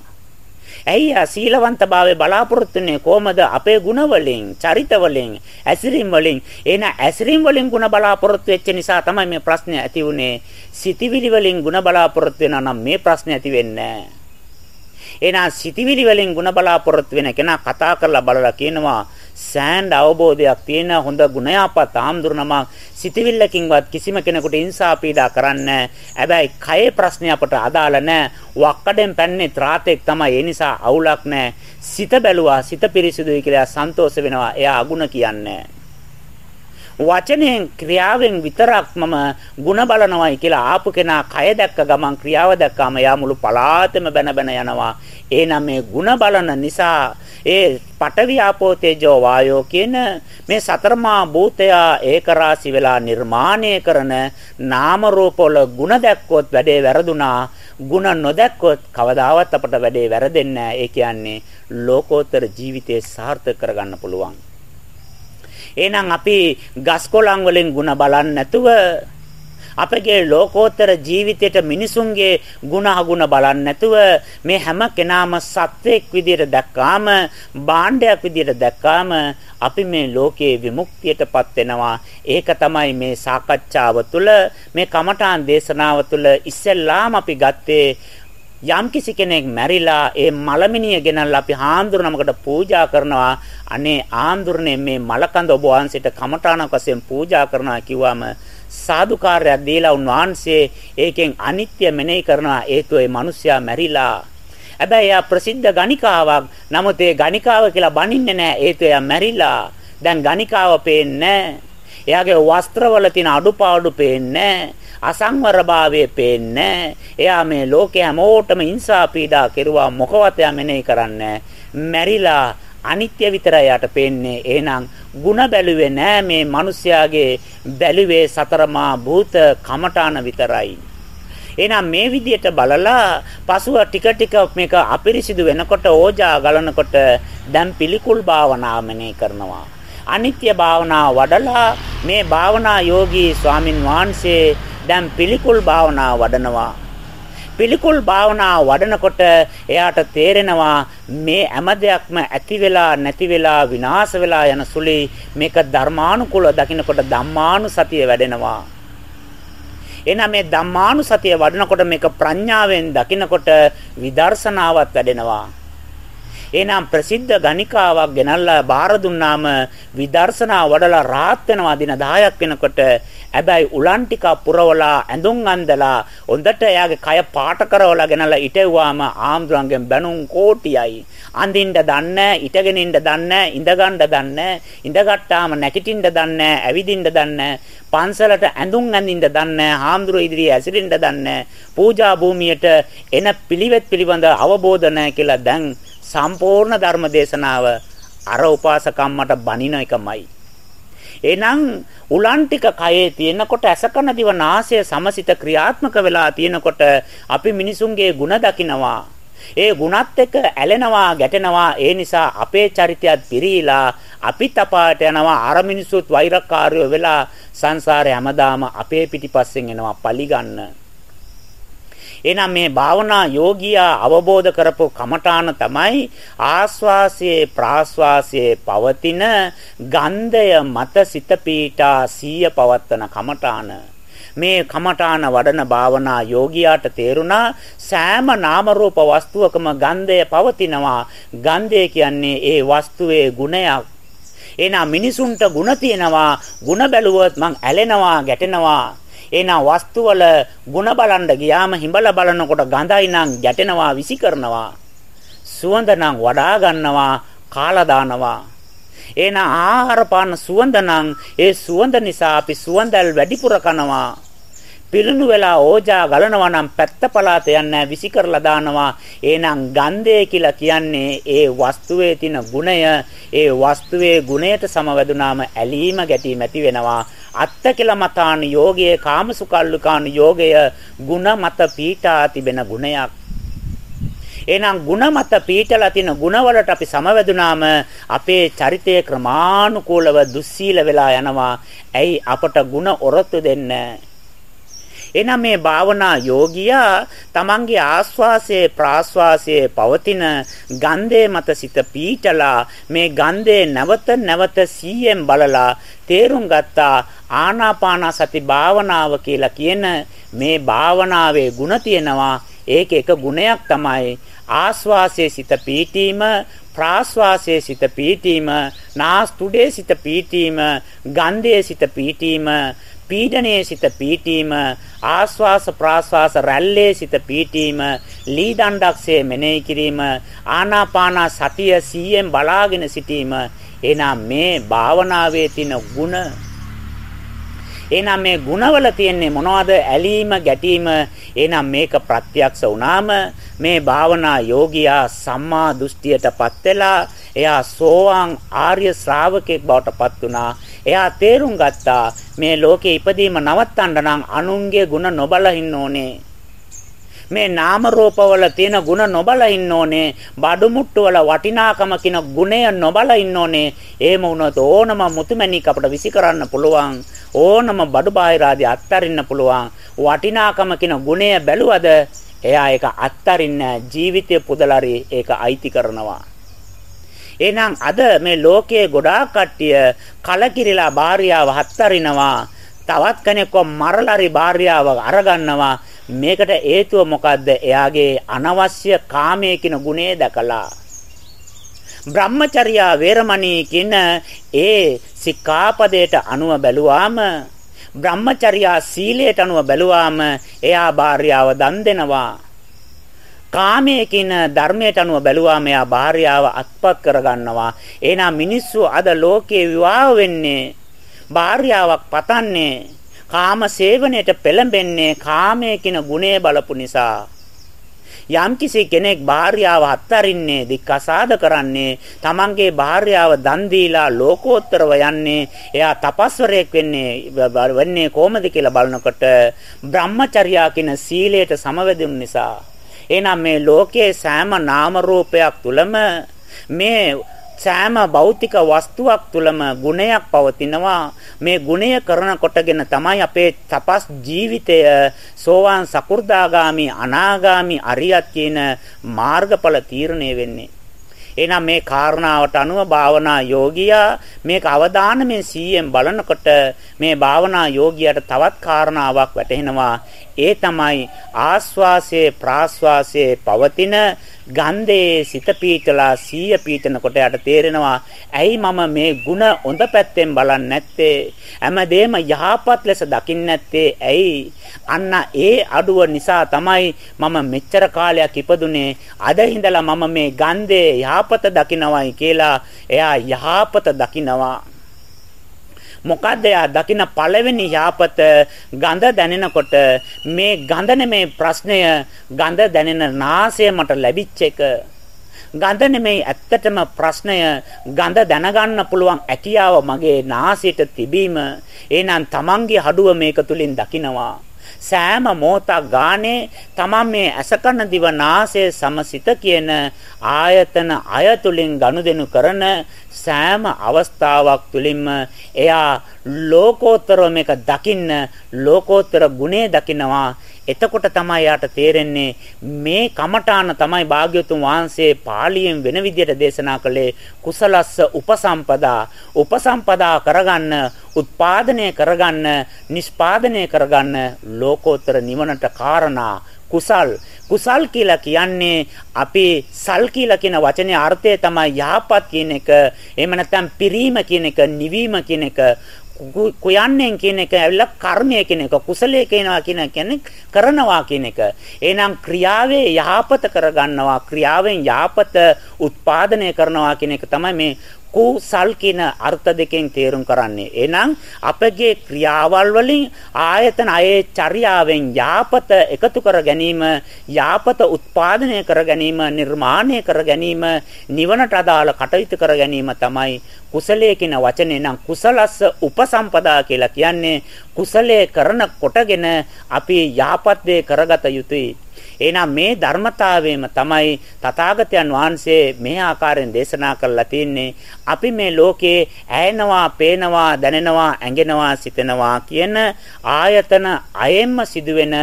A: ඇයි ආ සීලවන්තභාවය බලාපොරොත්තුනේ කොහමද අපේ ಗುಣ වලින්, චරිත වලින්, ඇසිරීම් වලින් එන ඇසිරීම් වලින් ಗುಣ බලාපොරොත්තු වෙච්ච නිසා තමයි මේ ප්‍රශ්නේ ඇති වුනේ. සිතිවිලි වලින් ಗುಣ බලාපොරොත්තු වෙනා නම් මේ ප්‍රශ්නේ ඇති වෙන්නේ නෑ. එහෙනම් සිතිවිලි වලින් ಗುಣ බලාපොරොත්තු වෙන කෙනා කතා කරලා බලලා කියනවා සෑන්ඩ් අවබෝධයක් තියෙන හොඳ ගුණයාපත් ආම්දුරනම සිතවිල්ලකින්වත් කිසිම කෙනෙකුට ඉන්සා පීඩා කරන්නේ හැබැයි කයේ ප්‍රශ්නේ අපට අදාළ නැහැ. වක්කඩෙන් පැන්නේ ත්‍රාතෙක් තමයි. ඒ නිසා අවුලක් නැහැ. සිත බැලුවා සිත පිරිසිදුයි කියලා සන්තෝෂ වෙනවා. එයා අගුණ කියන්නේ වචනෙන් ක්‍රියාවෙන් විතරක් මම ಗುಣ බලනවායි කියලා ආපු කෙනා කය දැක්ක ගමන් ක්‍රියාව දැක්කාම යා මුළු පලාතෙම බැන බැන යනවා. එහෙනම් මේ ಗುಣ බලන නිසා ඒ පඨවි ආපෝ තේජෝ වායෝ කියන මේ සතරමා භූතය ඒකරාශි වෙලා නිර්මාණය කරන නාම රූප වල ಗುಣ දැක්කොත් වැඩේ වැරදුනා. ಗುಣ නොදැක්කොත් කවදාවත් අපට වැඩේ වැරදෙන්නේ නැහැ. ඒ කියන්නේ ලෝකෝත්තර ජීවිතේ සාර්ථක කරගන්න පුළුවන්. එහෙනම් අපි ගස් කොළන් වලින් ಗುಣ බලන්නේ නැතුව අපගේ ලෝකෝත්තර ජීවිතයට මිනිසුන්ගේ ಗುಣ අගුණ බලන්නේ නැතුව මේ හැම කෙනාම සත්වයක් විදියට දැක්කාම භාණ්ඩයක් විදියට දැක්කාම අපි මේ ලෝකයේ විමුක්තියටපත් වෙනවා. ඒක තමයි මේ සාකච්ඡාව තුළ මේ කමඨාන් දේශනාව තුළ ඉස්සෙල්ලාම අපි ගත්තේ යම්කිසි කෙනෙක් මැරිලා ඒ මලමිනිය ගෙනල්ලා අපි හාමුදුරනමකට පූජා කරනවා. අනේ ආන්දුරනේ මේ මලකඳ ඔබ වහන්සේට කමඨාණක් වශයෙන් පූජා කරනවා කිව්වම සාදුකාරයක් දීලා උන්වහන්සේ ඒකෙන් අනිත්‍ය මෙනෙහි කරනවා. හේතුව ඒ මිනිස්සයා මැරිලා. හැබැයි එයා ප්‍රසිද්ධ ගණිකාවක්. නමුත් ඒ ගණිකාව කියලා බනින්නේ නැහැ. හේතුව එයා මැරිලා. දැන් ගණිකාව පේන්නේ එයාගේ වස්ත්‍රවල තියෙන අඩුපාඩු පේන්නේ අසංවරභාවය පේන්නේ එයා මේ ලෝකේ හැමෝටම හිංසා පීඩා කෙරුවා. මොකවත් එයා මෙනෙහි කරන්නේ මැරිලා අනිත්‍ය විතරයි යට පේන්නේ. එහෙනම් ಗುಣ බැලුවේ නෑ මේ මිනිස්යාගේ බැලුවේ සතරමා භූත කමඨාන විතරයි එහෙනම් මේ විදියට බලලා පසුව ටික ටික මේක අපිරිසිදු වෙනකොට ඕජා ගලනකොට දැන් පිළිකුල් භාවනාව මෙනෙහි කරනවා අනිත්‍ය භාවනාව වඩලා මේ භාවනා යෝගී ස්වාමින් වහන්සේ දැන් පිළිකුල් භාවනා වඩනවා. පිළිකුල් භාවනා වඩනකොට එයාට තේරෙනවා මේ හැම දෙයක්ම ඇති වෙලා නැති වෙලා විනාශ වෙලා යන සුළි මේක ධර්මානුකූල දකින්නකොට ධම්මානුසතිය වැඩෙනවා. එහෙනම් මේ ධම්මානුසතිය වඩනකොට මේක ප්‍රඥාවෙන් දකින්නකොට විදර්ශනාවත් වැඩෙනවා. එහෙනම් ප්‍රසිද්ධ ගණිකාවක් ගෙනල්ලා බාර දුන්නාම විදර්ශනා වඩලා රාත් වෙනවා දින 10ක් වෙනකොට. හැබැයි උලන් ටික පුරවලා ඇඳුම් අඳලා හොඳට එයාගේ කය පාට කරවලා ගෙනලා ඉටෙව්වාම ආම්දුරංගෙන් බැනුම් කෝටියයි. අඳින්න දන්නේ ඉටගෙන ඉන්න දන්නේ ඉඳගන්න දන්නේ ඉඳගත්තාම නැගිටින්න දන්නේ ඇවිදින්න දන්නේ පන්සලට ඇඳුම් අඳින්න දන්නේ හාමුදුරුවෝ ඉදිරියේ ඇසිරෙන්න දන්නේ පූජා භූමියට එන පිළිවෙත් පිළිබඳ අවබෝධ නැහැ කියලා දැන් සම්පූර්ණ ධර්ම දේශනාව අර උපාසකම්මට බනින එකමයි. එහෙනම් උලන් ටික කයේ තියෙනකොට ඇසකන දිව නාසය සමසිත ක්‍රියාත්මක වෙලා තියෙනකොට අපි මිනිසුන්ගේ ಗುಣ දකිනවා. ඒ ಗುಣත් එක්ක ඇලෙනවා ගැටෙනවා ඒ නිසා අපේ චරිතයත් පිරීලා අපි තපාට යනවා අර මිනිස්සුත් වෛරකාරයෝ වෙලා සංසාරේ හැමදාම අපේ පිටිපස්සෙන් එනවා පලි ගන්න. එහෙනම් මේ භාවනා යෝගියා අවබෝධ කරපු කමඨාන තමයි ආස්වාසයේ ප්‍රාස්වාසයේ පවතින ගන්ධය මත සිත පීඨා සීය පවත්තන කමඨාන මේ කමඨාන වඩන භාවනා යෝගියාට තේරුණා සෑම නාම රූප වස්තුවකම ගන්ධය පවතිනවා ගන්ධය කියන්නේ ඒ වස්තුවේ ගුණයක් එහෙනම් මිනිසුන්ට ಗುಣ තියෙනවා ಗುಣ බැලුවොත් මං ඇලෙනවා ගැටෙනවා එහෙනම් වස්තු වල ಗುಣ බලන්න ගියාම හිඹල බලනකොට ගඳයි නම් ගැටෙනවා විසි කරනවා. සුවඳ නම් වඩා ගන්නවා කාලා දානවා. එහෙනම් ආහාර පාන සුවඳ නම් ඒ සුවඳ නිසා අපි සුවඳල් වැඩිපුර කනවා. පිළිණු වෙලා ඕජා ගලනවා නම් පැත්ත පලාත යන්නේ විසි කරලා දානවා එහෙනම් ගන්ධය කියලා කියන්නේ ඒ වස්තුවේ තියෙන ගුණය ඒ වස්තුවේ ගුණයට සමවැදුනාම ඇලීම ගැටීම ඇති වෙනවා අත්තකිලමතාන යෝගයේ කාමසුකල්ලුකාන යෝගය ಗುಣ මත පීඨා තිබෙන ගුණයක්. එහෙනම් ಗುಣ මත පීඨලා තියෙන ಗುಣවලට අපි සමවැදුනාම අපේ චරිතය ක්‍රමානුකූලව දුස්සීල වෙලා යනවා. ඇයි අපට ಗುಣ ඔරොත්තු දෙන්නේ? එහෙනම් මේ භාවනා යෝගියා තමන්ගේ ආස්වාසයේ ප්‍රාස්වාසයේ පවතින ගන්ධයේ මත සිත පීඨලා මේ ගන්ධේ නැවත නැවත සීයෙන් බලලා තේරුම් ගත්තා ආනාපාන සති භාවනාව කියලා කියන මේ භාවනාවේ ಗುಣ තියෙනවා. ඒක එක ගුණයක් තමයි. ආස්වාසයේ සිත පීඨීම ප්‍රාශ්වාසයේ සිත පීඨීම, නාස්තුඩේ සිත පීඨීම, ගන්ධයේ සිත පීඨීම, පීඩණයේ සිත පීඨීම, ආශ්වාස ප්‍රාශ්වාස රැල්ලේ සිත පීඨීම, ලී දණ්ඩක්සේ මෙනෙහි කිරීම, ආනාපාන සතිය සීයෙන් බලාගෙන සිටීම. එනම් මේ භාවනාවේ තියෙන ಗುಣ එහෙනම් මේ ಗುಣවල තියෙන්නේ මොනවද? ඇලීම, ගැටීම. එහෙනම් මේක ප්‍රත්‍යක්ෂ වුණාම මේ භාවනා යෝගියා සම්මා දෘෂ්ටියටපත් වෙලා එයා සෝවාන් ආර්ය ශ්‍රාවකෙක් බවට පත් වුණා. එයා තේරුම් ගත්තා මේ ලෝකේ ඉපදීම නවත්තන්න නම් අනුන්ගේ ಗುಣ නොබල ඉන්න ඕනේ. මේ නාම රූපවල තියෙන ಗುಣ නොබලා ඉන්න ඕනේ. බඩු මුට්ටු වල වටිනාකම කියන ගුණය නොබලා ඉන්න ඕනේ. එහෙම වුණොත් ඕනම මුතුමැණික් අපිට විසි කරන්න පුළුවන්. ඕනම බඩු බාහිර ආදී අත්තරින්න පුළුවන්. වටිනාකම කියන ගුණය බැලුවද එයා ඒක අත්තරින්න ජීවිතය පුදලාරි ඒක අයිති කරනවා. එහෙනම් අද මේ ලෝකයේ ගොඩාක් කට්ටිය කලකිරිලා භාර්යාව හත්තරිනවා. තවත් කෙනෙක්ව මරලාරි භාර්යාව අරගන්නවා. මේකට හේතුව මොකද්ද? එයාගේ අනවශ්‍ය කාමයේ කින ගුණේ දැකලා. බ්‍රහ්මචර්යා වේරමණී කියන ඒ සික්ඛාපදයට අනුව බැලුවාම බ්‍රහ්මචර්යා සීලයට අනුව බැලුවාම එයා භාර්යාව දන් දෙනවා. කාමයේ කින ධර්මයට අනුව බැලුවාම එයා භාර්යාව අත්පත් කරගන්නවා. එහෙනම් මිනිස්සු අද ලෝකේ විවාහ වෙන්නේ භාර්යාවක් පතන්නේ කාම සේවනයට පෙළඹෙන්නේ කාමයේ කින ගුණය බලපු නිසා. යම්කිසි කෙනෙක් භාර්යාව අත්තරින්නේ දික්කසාද කරන්නේ තමන්ගේ භාර්යාව දන් දීලා ලෝකෝත්තරව යන්නේ එයා තපස්වරයෙක් වෙන්නේ වෙන්නේ කොහමද කියලා බලනකොට බ්‍රහ්මචර්යා කියන සීලයට සමවැදුණු නිසා එහෙනම් මේ ලෝකයේ සෑම නාම රූපයක් තුලම මේ සෑම භෞතික වස්තුවක් තුළම ගුණයක් පවතිනවා. මේ ගුණය කරන කොටගෙන තමයි අපේ තපස් ජීවිතය සෝවාන් සකු르දාගාමි අනාගාමි අරියත් කියන මාර්ගඵල තීරණය වෙන්නේ. එහෙනම් මේ කාරණාවට අනුව භාවනා යෝගියා මේක අවධානයෙන් 100ෙන් බලනකොට මේ භාවනා යෝගියාට තවත් කාරණාවක් වැටහෙනවා. ඒ තමයි ආස්වාසයේ ප්‍රාස්වාසයේ පවතින ගන්ධයේ සිත පීතලා සීය පීතනකොට යට තේරෙනවා ඇයි මම මේ ಗುಣ හොඳ පැත්තෙන් බලන්නේ නැත්තේ? හැමදේම යහපත් ලෙස දකින්නේ නැත්තේ? ඇයි? අන්න ඒ අඩුව නිසා තමයි මම මෙච්චර කාලයක් ඉපදුනේ. අද හිඳලා මම මේ ගන්ධයේ යහපත දකිනවයි කියලා. එයා යහපත දකිනවා. මොකද්ද යා දකින පළවෙනි යාපත ගඳ දැනෙනකොට? මේ ගඳ නෙමේ ප්‍රශ්නය ගඳ දැනෙන නාසය මට ලැබිච්ච එක. ගඳ නෙමෙයි ඇත්තටම ප්‍රශ්නය ගඳ දැනගන්න පුළුවන් ඇකියාව මගේ නාසයට තිබීම. එහෙනම් Tamange හඩුව මේක තුලින් දකිනවා. සෑම මොහොතක් ගානේ තමන් මේ අසකන දිව නාසය සමසිත කියන ආයතන අයතුලින් ගනුදෙනු කරන සෑම අවස්ථාවක් තුලින්ම එයා ලෝකෝත්තර මේක දකින්න ලෝකෝත්තර ගුණේ දකිනවා. එතකොට තමයි යාට තේරෙන්නේ මේ කමඨාන තමයි භාග්‍යතුන් වහන්සේ පාලියෙන් වෙන විදියට දේශනා කළේ කුසලස්ස උපසම්පදා. උපසම්පදා කරගන්න උත්පාදනය කරගන්න නිෂ්පාදනය කරගන්න ලෝකෝත්තර නිවනට කාරණා කුසල්. කුසල් කියලා කියන්නේ අපි සල් කියලා කියන වචනේ අර්ථය තමයි යහපත් කියන එක. එහෙම නැත්නම් පිරීම කියන එක නිවීම කියන එක. කුයන්නේ කියන එක ඇවිල්ලා කර්මය කියන එක කුසලයේ කියනවා කියන කියන්නේ කරනවා කියන එක. එහෙනම් ක්‍රියාවේ යහපත කරගන්නවා ක්‍රියාවෙන් යහපත උත්පාදනය කරනවා කියන එක තමයි මේ කුසල් කියන අර්ථ දෙකෙන් තේරුම් කරන්නේ. එහෙනම් අපගේ ක්‍රියාවල් වලින් ආයතන අයේ චර්යාවෙන් යාපත එකතු කර ගැනීම, යාපත උත්පාදනය කර ගැනීම, නිර්මාණය කර ගැනීම, නිවනට අදාළ කටයුතු කර ගැනීම තමයි කුසලයේ කියන වචනේ නම් කුසලස්ස උපසම්පදා කියලා කියන්නේ කුසලයේ කරන කොටගෙන අපි යාපත් දේ කරගත යුතුයි. එහෙනම් මේ ධර්මතාවයම තමයි තථාගතයන් වහන්සේ මේ ආකාරයෙන් දේශනා කරලා තින්නේ. අපි මේ ලෝකේ ඇයෙනවා, පේනවා, දැනෙනවා, ඇඟෙනවා, සිතෙනවා කියන ආයතන අයෙන්ම සිදුවෙන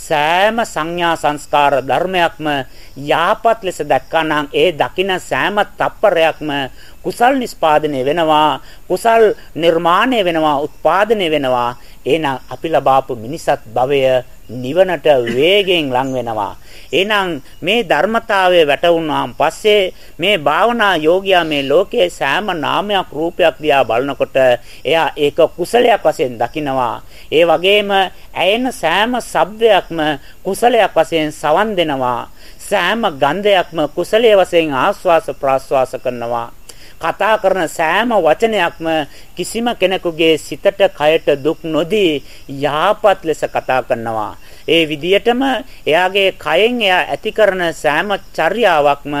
A: සෑම සංඥා සංස්කාර ධර්මයක්ම යාපත් ලෙස දැක්කනම් ඒ දකින සෑම තප්පරයක්ම කුසල් නිස්පාදනය වෙනවා කුසල් නිර්මාණය වෙනවා උත්පාදනය වෙනවා එහෙනම් අපි ලබාපු මිනිසත් භවය නිවනට වේගෙන් ලං වෙනවා. එහෙනම් මේ ධර්මතාවය වැටුණාන් පස්සේ මේ භාවනා යෝගියා මේ ලෝකයේ සෑම නාමයක් රූපයක් දිහා බලනකොට එයා ඒක කුසලයක් වශයෙන් දකිනවා. ඒ වගේම ඇයෙන සෑම ශබ්දයක්ම කුසලයක් වශයෙන් සවන් දෙනවා. සෑම ගන්ධයක්ම කුසලයේ වශයෙන් ආස්වාස ප්‍රාස්වාස කරනවා. කතා කරන සෑම වචනයක්ම කිසිම කෙනෙකුගේ සිතට කයට දුක් නොදී යහපත් ලෙස කතා කරනවා. ඒ විදියටම එයාගේ කයෙන් එයා ඇති කරන සෑම චර්යාවක්ම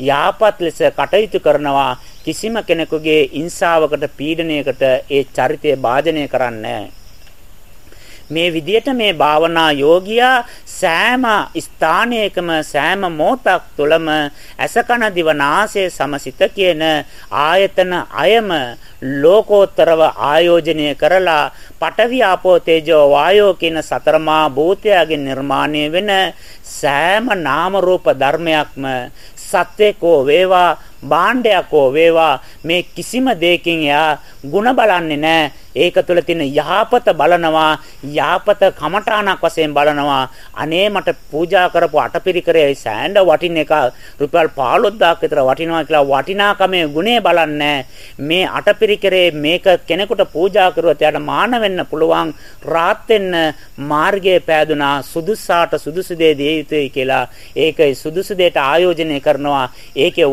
A: යහපත් ලෙස කටයුතු කරනවා. කිසිම කෙනෙකුගේ ඉන්සාවකට පීඩනයකට ඒ චරිතය භාජනය කරන්නේ නැහැ. මේ විදියට මේ භාවනා යෝගියා සෑම ස්ථානයකම සෑම මොහොතක් තුළම අසකන දිවනාසය සමසිත කියන ආයතන අයම ලෝකෝත්තරව ආයෝජනය කරලා පඨවි ආපෝ තේජෝ වායෝ කියන සතරමා භූතයන්ගෙන් නිර්මාණය වෙන සෑම නාම රූප ධර්මයක්ම සත්‍යකෝ වේවා භාණ්ඩයකෝ වේවා මේ කිසිම දෙයකින් එයා ಗುಣ බලන්නේ නැහැ ඒක තුළ තියෙන යහපත බලනවා යහපත කමඨාණක් වශයෙන් බලනවා. අනේ මට පූජා කරපු අටපිරිකරේ සෑඳ වටින එක රුපියල් 15000ක් විතර වටිනවා කියලා වටිනාකමේ ගුණේ බලන්නේ මේ අටපිරිකරේ මේක කෙනෙකුට පූජා කරුවොත් එයාට මාන වෙන්න පුළුවන්. රාත් වෙන්න මාර්ගයේ පෑදුනා සුදුසාට සුදුසු දේ දිය යුතුයි කියලා. ඒක සුදුසු දෙයට ආයෝජනය කරනවා. ඒකේ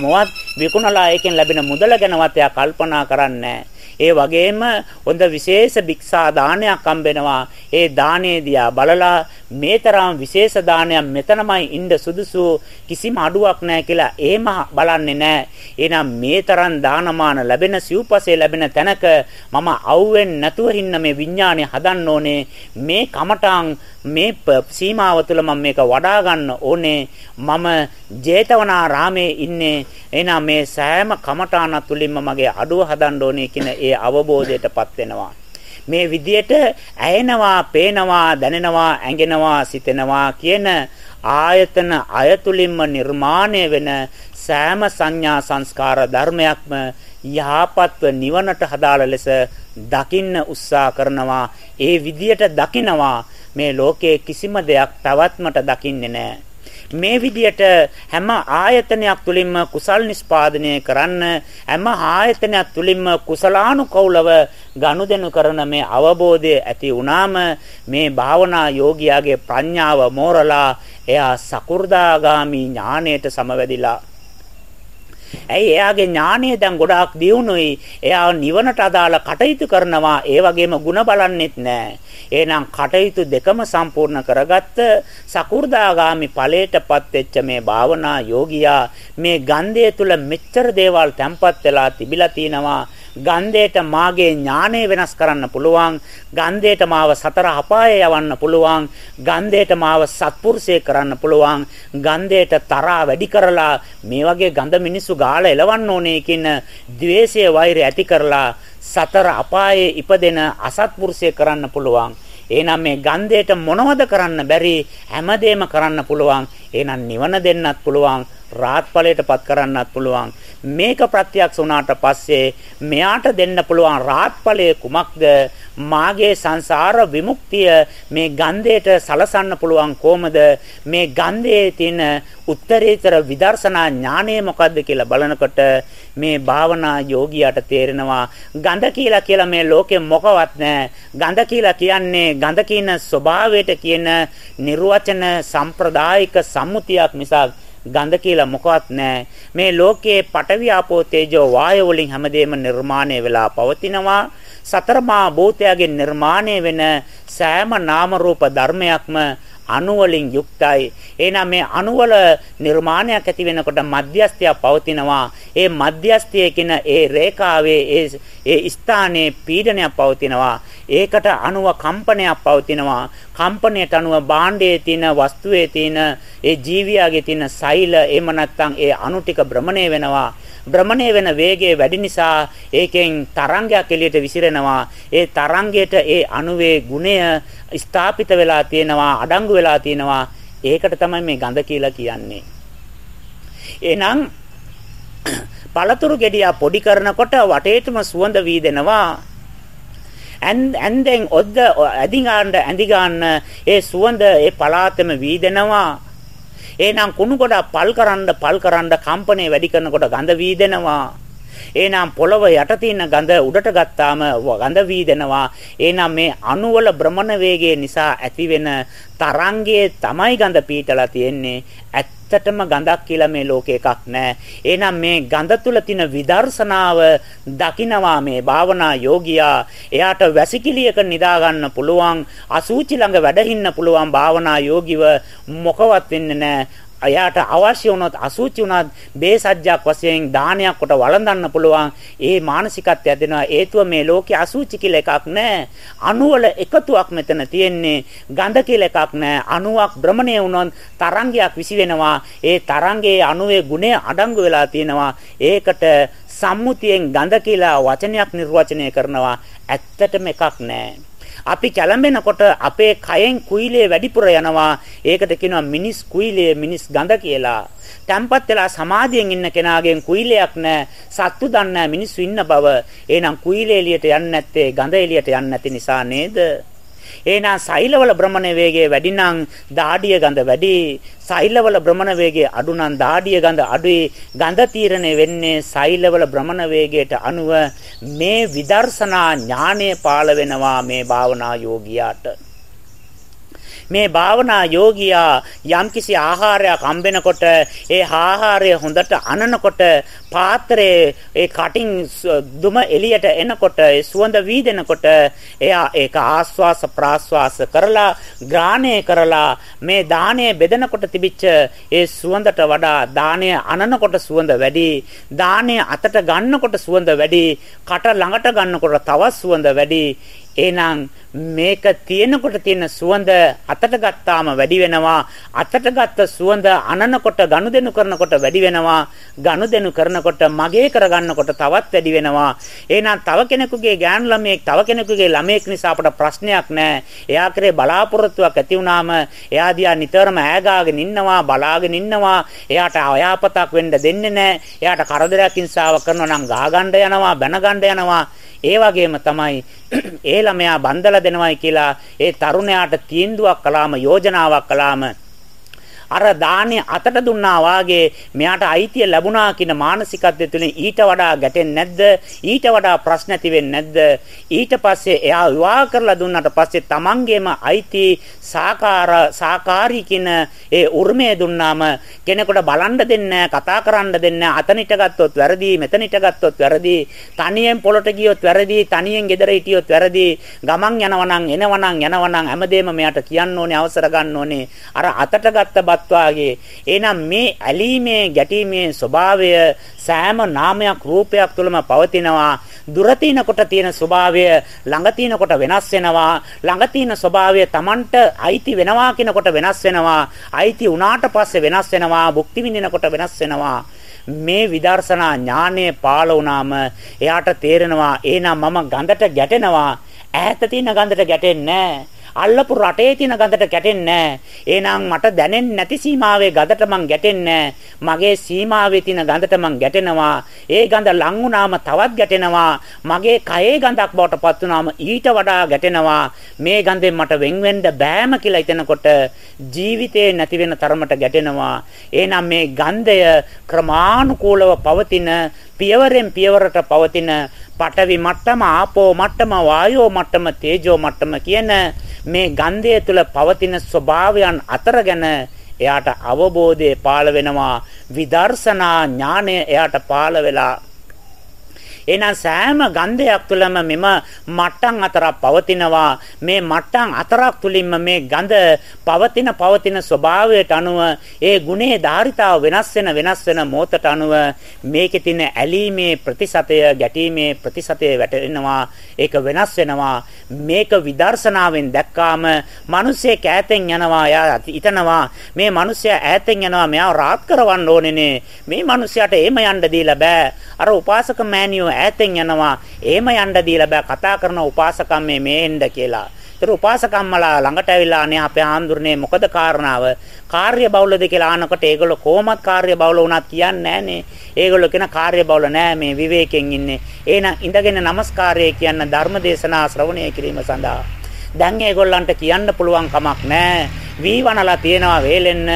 A: වටිනාකමවත් විකුණලා ඒකෙන් ලැබෙන මුදල ගැනවත් එයා කල්පනා කරන්නේ නැහැ. ඒ වගේම හොඳ විශේෂ භික්ෂා දානයක් හම්බෙනවා. ඒ දානේ දියා බලලා මේ තරම් විශේෂ දානයක් මෙතනමයි ඉන්න සුදුසු කිසිම අඩුවක් නැහැ කියලා එහෙම බලන්නේ නැහැ. එහෙනම් මේ තරම් දානමාන ලැබෙන සිව්පසේ ලැබෙන තැනක මම අවුෙන් නැතුව ඉන්න මේ විඥානය හදන්න ඕනේ. මේ කමටාන් මේ සීමාව තුළ මම මේක වඩා ගන්න ඕනේ. මම ජේතවනාරාමේ ඉන්නේ. එහෙනම් මේ සෑම කමටාන තුලින්ම මගේ අඩුව හදන්න ඕනේ කියන ඒ අවබෝධයටපත් වෙනවා. මේ විදියට ඇයෙනවා, පේනවා, දැනෙනවා, ඇඟෙනවා, සිතෙනවා කියන ආයතන අයතුලින්ම නිර්මාණය වෙන සෑම සංඥා සංස්කාර ධර්මයක්ම යහපත්ව නිවනට හදාළ ලෙස දකින්න උත්සාහ කරනවා. ඒ විදියට දකිනවා මේ ලෝකයේ කිසිම දෙයක් පැවැත්මට දකින්නේ නැහැ. මේ විදියට හැම ආයතනයක් තුලින්ම කුසල් නිස්පාදනය කරන්න හැම ආයතනයක් තුලින්ම කුසලානුකූලව ගනුදෙනු කරන මේ අවබෝධය ඇති වුණාම මේ භාවනා යෝගියාගේ ප්‍රඥාව මෝරලා එයා සකු르දාගාමි ඥාණයට සමවැදිලා ඇයි එයාගේ ඥානය දැන් ගොඩාක් දියුණුයි. එයා නිවනට අදාළ කටයුතු කරනවා. ඒ වගේම ಗುಣ බලන්නෙත් නැහැ. එහෙනම් කටයුතු දෙකම සම්පූර්ණ කරගත්ත සකු르දාගාමි ඵලයටපත් වෙච්ච මේ භාවනා යෝගියා මේ ගන්ධය තුල මෙච්චර දේවල් තැම්පත් වෙලා තිබිලා තිනවා. ගන්ධයට මාගේ ඥානය වෙනස් කරන්න පුළුවන් ගන්ධයට මාව සතර අපායේ යවන්න පුළුවන් ගන්ධයට මාව සත්පුරුෂය කරන්න පුළුවන් ගන්ධයට තරහා වැඩි කරලා මේ වගේ ගඳ මිනිස්සු ගාලා එලවන්න ඕනේ කියන द्वේෂය වෛරය ඇති කරලා සතර අපායේ ඉපදෙන අසත්පුරුෂය කරන්න පුළුවන්. එහෙනම් මේ ගන්ධයට මොනවද කරන්න බැරි? හැමදේම කරන්න පුළුවන්. එහෙනම් නිවන දෙන්නත් පුළුවන්. රාත් ඵලයටපත් කරන්නත් පුළුවන්. මේක ප්‍රත්‍යක්ෂ වුණාට පස්සේ මෙයාට දෙන්න පුළුවන් රාත් ඵලය කුමක්ද? මාගේ සංසාර විමුක්තිය මේ ගන්ධයට සලසන්න පුළුවන් කොහමද? මේ ගන්ධයේ තියෙන උත්තරීතර විදර්ශනා ඥානය මොකද්ද කියලා බලනකොට මේ භාවනා යෝගියාට තේරෙනවා ගඳ කියලා කියලා මේ ලෝකෙ මොකවත් නැහැ. ගඳ කියලා කියන්නේ ගඳ කියන ස්වභාවයට කියන නිර්වචන සම්ප්‍රදායික සම්මුතියක් මිසක් ගඳ කියලා මොකවත් නැහැ. මේ ලෝකයේ පඨවි ආපෝ තේජෝ වායෝ වලින් හැමදේම නිර්මාණය වෙලා පවතිනවා. සතරමා භූතයන්ගෙන් නිර්මාණය වෙන සෑම නාම රූප ධර්මයක්ම අණු වලින් යුක්තයි. එහෙනම් මේ අණු වල නිර්මාණයක් ඇති වෙනකොට මධ්‍යස්ථයක් පවතිනවා. ඒ මධ්‍යස්ථයේ කියන ඒ රේඛාවේ ඒ ඒ ස්ථානයේ පීඩනයක් පවතිනවා. ඒකට අණුව කම්පනයක් පවතිනවා. කම්පනයට අනුව භාණ්ඩයේ තියෙන වස්තුවේ තියෙන ඒ ජීවියාගේ තියෙන සෛල එහෙම නැත්නම් ඒ අණු ටික භ්‍රමණය වෙනවා. භ්‍රමණය වෙන වේගය වැඩි නිසා ඒකෙන් තරංගයක් එළියට විසිරෙනවා. ඒ තරංගයට ඒ අණුවේ ගුණය ස්ථාපිත වෙලා තියෙනවා, අඩංගු වෙලා තියෙනවා. ඒකට තමයි මේ ගඳ කියලා කියන්නේ. එහෙනම් පළතුරු ගෙඩියා පොඩි කරනකොට වටේටම සුවඳ වීදෙනවා. ඇන්දෙන් ඔද්ද ඇදි ගන්න ඇඳි ගන්න ඒ සුවඳ ඒ පලාතෙම වීදෙනවා එහෙනම් කුණු කොට පල් කරන්න පල් කරන්න කම්පණය වැඩි කරනකොට ගඳ වීදෙනවා. එහෙනම් පොළව යට තියෙන ගඳ උඩට ගත්තාම ගඳ වීදෙනවා. එහෙනම් මේ අණුවල භ්‍රමණ වේගය නිසා ඇතිවෙන තරංගයේ තමයි ගඳ පීටලා තියෙන්නේ. ඇත්තටම ගඳක් කියලා මේ ලෝකේ එකක් නැහැ. එහෙනම් මේ ගඳ තුල තියෙන විදර්ශනාව දකිනවා මේ භාවනා යෝගියා. එයාට වැසිකිළියක නිදා ගන්න පුළුවන්, අසූචි ළඟ වැඩ ඉන්න පුළුවන් භාවනා යෝගිව මොකවත් වෙන්නේ නැහැ. එයාට අවශ්‍ය වුණොත් අසුචි වුණත් බේසජ්ජක් වශයෙන් දානයක් කොට වළඳන්න පුළුවන්. ඒ මානසිකත්වය දෙනවා. හේතුව මේ ලෝකේ අසුචි කියලා එකක් නැහැ. අණුවල එකතුවක් මෙතන තියෙන්නේ. ගඳ කියලා එකක් නැහැ. අණුවක් භ්‍රමණය වුණොත් තරංගයක් විසි වෙනවා. ඒ තරංගයේ අණුවේ ගුණය අඩංගු වෙලා තියෙනවා. ඒකට සම්මුතියෙන් ගඳ කියලා වචනයක් නිර්වචනය කරනවා. ඇත්තටම එකක් නැහැ. අපි කැළඹෙනකොට අපේ කයෙන් කුයිලේ වැඩිපුර යනවා. ඒකට කියනවා මිනිස් කුයිලේ මිනිස් ගඳ කියලා. තැම්පත් වෙලා සමාධියෙන් ඉන්න කෙනාගෙන් කුයිලයක් නැහැ. සත්තු දන්නේ මිනිස්සු ඉන්න බව. එහෙනම් කුයිලේ එළියට යන්නේ නැත්තේ ගඳ එළියට යන්නේ නැති නිසා නේද? එහෙනම් සෛලවල භ්‍රමණ වේගය වැඩි නම් දාඩිය ගඳ වැඩි. සෛලවල භ්‍රමණ වේගය අඩු නම් දාඩිය ගඳ අඩුයි. ගඳ තීරණය වෙන්නේ සෛලවල භ්‍රමණ වේගයට අනුව මේ විදර්ශනා ඥානය පාළ වෙනවා මේ භාවනා යෝගියාට. මේ භාවනා යෝගියා යම්කිසි ආහාරයක් හම්බෙනකොට ඒ ආහාරය හොඳට අනනකොට පාත්‍රයේ ඒ කටින් දුම එළියට එනකොට ඒ සුවඳ වීදෙනකොට එයා ඒක ආස්වාස ප්‍රාස්වාස කරලා ග්‍රාණය කරලා මේ දාණය බෙදනකොට තිබිච්ච ඒ සුවඳට වඩා දාණය අනනකොට සුවඳ වැඩි දාණය අතට ගන්නකොට සුවඳ වැඩි කට ළඟට ගන්නකොට තවත් සුවඳ වැඩි. එහෙනම් මේක තියෙනකොට තියෙන සුවඳ අතට ගත්තාම වැඩි වෙනවා. අතට ගත්ත සුවඳ අනනකොට ගනුදෙනු කරනකොට වැඩි වෙනවා. ගනුදෙනු කරනකොට මගේ කරගන්නකොට තවත් වැඩි වෙනවා. එහෙනම් තව කෙනෙකුගේ ගෑනු ළමයෙක් තව කෙනෙකුගේ ළමයෙක් නිසා අපට ප්‍රශ්නයක් නැහැ. එයා කරේ බලාපොරොත්තුවක් ඇති වුනාම එයා දිහා නිතරම ඈගාගෙන ඉන්නවා බලාගෙන ඉන්නවා. එයාට අයාපතක් වෙන්න දෙන්නේ නැහැ. එයාට කරදරයක් හිංසාවක් කරනවා නම් ගහ ගන්න යනවා බැන ගන්න යනවා. ඒ වගේම තමයි ඒ ළමයා බන්දලා දෙනවයි කියලා ඒ තරුණයාට තීන්දුවක් කළාම යෝජනාවක් කළාම අර දාන්නේ අතට දුන්නා වාගේ මෙයාට අයිතිය ලැබුණා කියන මානසිකත්වය තුළින් ඊට වඩා ගැටෙන්නේ නැද්ද? ඊට වඩා ප්‍රශ්න ඇති වෙන්නේ නැද්ද? ඊට පස්සේ එයා විවාහ කරලා දුන්නාට පස්සේ තමන්ගේම අයිති සාකාර සාකාරී කියන ඒ උර්මය දුන්නාම කෙනෙකුට බලන්න දෙන්නේ කතා කරන්න දෙන්නේ අතනිට ගත්තොත් වැරදි මෙතනිට ගත්තොත් වැරදි තනියෙන් පොළට ගියොත් වැරදි තනියෙන් ගෙදර හිටියොත් වැරදි ගමන් යනවනම් එනවනම් යනවනම් හැමදේම මෙයාට කියන්න ඕනේ අවසර ගන්න ඕනේ අර අතට ගත්ත බත් සත්වත් වාගේ. එහෙනම් මේ ඇලීමේ ගැටීමේ ස්වභාවය සෑම නාමයක් රූපයක් තුළම පවතිනවා. දුර තිනකොට තියෙන ස්වභාවය ළඟ තිනකොට වෙනස් වෙනවා. ළඟ තින ස්වභාවය Tamanට අයිති වෙනවා කියනකොට වෙනස් වෙනවා. අයිති වුණාට පස්සේ වෙනස් වෙනවා. භුක්ති විඳිනකොට වෙනස් වෙනවා. මේ විදර්ශනා ඥානය පාළ වුණාම එයාට තේරෙනවා එහෙනම් මම ගඳට ගැටෙනවා ඈත තියෙන ගඳට ගැටෙන්නේ නැහැ අල්ලපු රටේ තියෙන ගඳට ගැටෙන්නේ එහෙනම් මට දැනෙන්නේ නැති සීමාවේ ගඳට මං ගැටෙන්නේ මගේ සීමාවේ තියෙන ගඳට මං ගැටෙනවා. ඒ ගඳ ලං වුණාම තවත් ගැටෙනවා. මගේ කයේ ගඳක් බවට පත් වුණාම ඊට වඩා ගැටෙනවා. මේ ගඳෙන් මට වෙන් වෙන්න බෑම කියලා හිතනකොට ජීවිතේ නැති වෙන තරමට ගැටෙනවා. එහෙනම් මේ ගන්ධය ක්‍රමානුකූලව පවතින පියවරෙන් පියවරට පවතින පඨවි මට්ටම ආපෝ මට්ටම වායෝ මට්ටම තේජෝ මට්ටම කියන මේ ගන්ධය තුල පවතින ස්වභාවයන් අතර ගැන එයාට අවබෝධය පාළ වෙනවා. විදර්ශනා ඥානය එයාට පාළ වෙලා එහෙනම් සෑම ගන්ධයක් තුළම මෙම මට්ටම් හතරක් පවතිනවා. මේ මට්ටම් හතරක් තුලින්ම මේ ගඳ පවතින පවතින ස්වභාවයට අනුව ඒ ගුණේ ධාරිතාව වෙනස් වෙන වෙනස් වෙන මොහොතට අනුව මේකේ තියෙන ඇලීමේ ප්‍රතිශතය ගැටීමේ ප්‍රතිශතය වැටෙනවා. ඒක වෙනස් වෙනවා. මේක විදර්ශනාවෙන් දැක්කාම මිනිස්සේ කෑතෙන් යනවා. එයා හිතනවා මේ මිනිස්සයා ඈතෙන් යනවා. මෙයාව රාත් කරවන්න ඕනේනේ. මේ මිනිස්සයාට එහෙම යන්න දීලා බෑ. අර උපාසක මෑණියෝ ඈතෙන් යනවා. එහෙම යන්න දීලා බෑ කතා කරන උපාසකම් මේ මේ එන්න කියලා. ඒතර උපාසකම්මලා ළඟට ඇවිල්ලා අනේ අපේ ආන්දුරනේ මොකද කාරණාව? කාර්ය බහුලද කියලා අහනකොට ඒගොල්ලෝ කොහොමත් කාර්ය බහුල වුණත් කියන්නේ නැහනේ. ඒගොල්ලෝ කියන කාර්ය බහුල නෑ මේ විවේකයෙන් ඉන්නේ. එහෙනම් ඉඳගෙන নমස්කාරය කියන ධර්මදේශනා ශ්‍රවණය කිරීම සඳහා දැන් ඒගොල්ලන්ට කියන්න පුළුවන් කමක් නැහැ. වීවනලා තියනවා වේලෙන්න,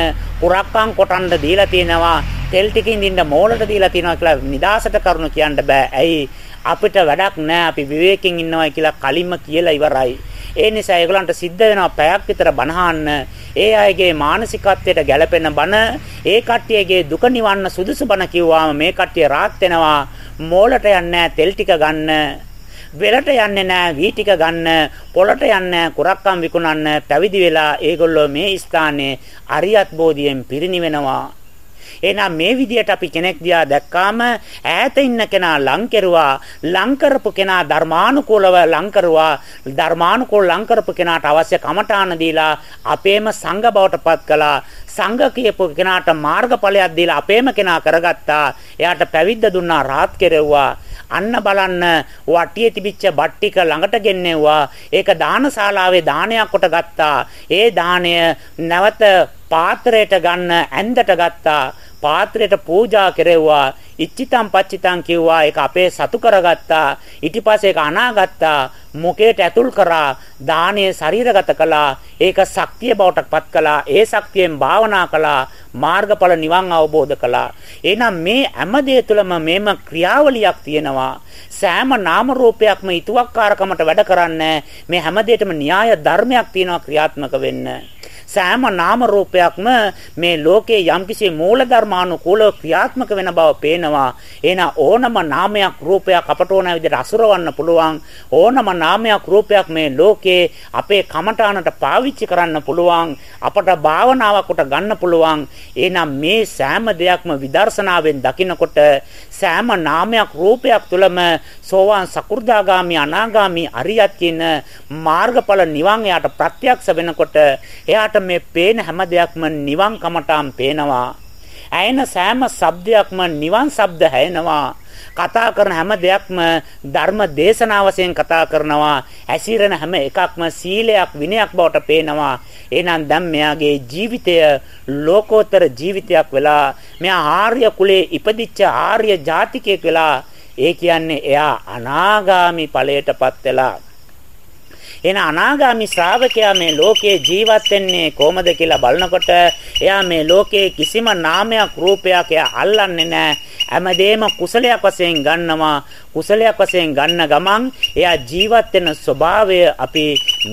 A: කුරක්කම් කොටන්න දීලා තියනවා, තෙල් ටිකින් දින්න මෝලට දීලා තියනවා කියලා නිදාසට කරුණු කියන්න බෑ. ඇයි? අපිට වැඩක් නැහැ. අපි විවේකයෙන් ඉන්නවා කියලා කලින්ම කියලා ඉවරයි. ඒ නිසා ඒගොල්ලන්ට සිද්ධ වෙනවා පැයක් විතර බනහන්න. ඒ අයගේ මානසිකත්වයට ගැළපෙන බන, ඒ කට්ටියගේ දුක නිවන්න සුදුසු බන කිව්වාම මේ කට්ටිය rahat වෙනවා. මෝලට යන්නේ තෙල් ටික ගන්න. වෙලට යන්නේ නැහැ වී ටික ගන්න පොළට යන්නේ කුරක්කම් විකුණන්න පැවිදි වෙලා ඒගොල්ලෝ මේ ස්ථානයේ අරියත් බෝධියෙන් පිරිනිවෙනවා එහෙනම් මේ විදියට අපි කෙනෙක් දිහා දැක්කාම ඈත ඉන්න කෙනා ලං කෙරුවා ලං කරපු කෙනා ධර්මානුකූලව ලං කරුවා ධර්මානුකූල ලං කරපු කෙනාට අවශ්‍ය කමඨාන දීලා අපේම සංඝ බවට පත් කළා. සංඝ කියපු කෙනාට මාර්ගඵලයක් දීලා අපේම කෙනා කරගත්තා. එයාට පැවිද්ද දුන්නා රාත් කෙරෙව්වා. අන්න බලන්න වටියේ තිබිච්ච බට්ටික ළඟට ගෙන්නෙව්වා. ඒක දානශාලාවේ දානයක් කොට ගත්තා. ඒ දාණය නැවත පාත්‍රයට ගන්න ඇඳට ගත්තා. පාත්‍රයට පූජා කෙරෙව්වා ඉච්චිතම් පච්චිතම් කිව්වා ඒක අපේ සතු කරගත්තා ඊට පස්සේ ඒක අනාගත්තා මොකේට ඇතුල් කරා දානයේ ශරීරගත කළා ඒක ශක්තිය බවට පත් කළා ඒ ශක්තියෙන් භාවනා කළා මාර්ගඵල නිවන් අවබෝධ කළා. එහෙනම් මේ හැම දෙය තුළම මේම ක්‍රියාවලියක් තියෙනවා. සෑම නාම රූපයක්ම ඊතුවක්කාරකමට වැඩ කරන්නේ මේ හැම දෙයකම න්‍යාය ධර්මයක් තියෙනවා ක්‍රියාත්මක වෙන්න. සෑම නාම රූපයක්ම මේ ලෝකයේ යම්කිසි මූල ධර්මානුකූලව ක්‍රියාත්මක වෙන බව පේනවා. එහෙනම් ඕනම නාමයක් රූපයක් අපට ඕන විදිහට අසුරවන්න පුළුවන්. ඕනම නාමයක් රූපයක් මේ ලෝකයේ අපේ කමඨානට පාවිච්චි කරන්න පුළුවන්. අපට භාවනාවක් කොට ගන්න පුළුවන්. එහෙනම් මේ සෑම දෙයක්ම විදර්ශනාවෙන් දකිනකොට සෑම නාමයක් රූපයක් තුළම සෝවාන් සකු르දාගාමි අනාගාමි අරියත් කියන මාර්ගඵල නිවන් යාට ප්‍රත්‍යක්ෂ වෙනකොට එයාට මේ පේන හැම දෙයක්ම නිවන් කමටාම් පේනවා. ඇයෙන සෑම ශබ්දයක්ම නිවන් ශබ්ද හැෙනවා. කතා කරන හැම දෙයක්ම ධර්ම දේශනාවසෙන් කතා කරනවා. ඇසිරෙන හැම එකක්ම සීලයක් විනයක් බවට පේනවා. එහෙනම් දැන් මෙයාගේ ජීවිතය ලෝකෝත්තර ජීවිතයක් වෙලා මෙයා ආර්ය කුලේ ඉපදිච්ච ආර්ය ජාතිකයෙක් වෙලා ඒ කියන්නේ එයා අනාගාමි ඵලයටපත් වෙලා එන අනාගාමි ශ්‍රාවකයා මේ ලෝකේ ජීවත් වෙන්නේ කොහමද කියලා බලනකොට එයා මේ ලෝකේ කිසිම නාමයක් රූපයක් එයා අල්ලන්නේ නැහැ. හැමදේම කුසලයක් වශයෙන් ගන්නවා. කුසලයක් වශයෙන් ගන්න ගමන් එයා ජීවත් වෙන ස්වභාවය අපි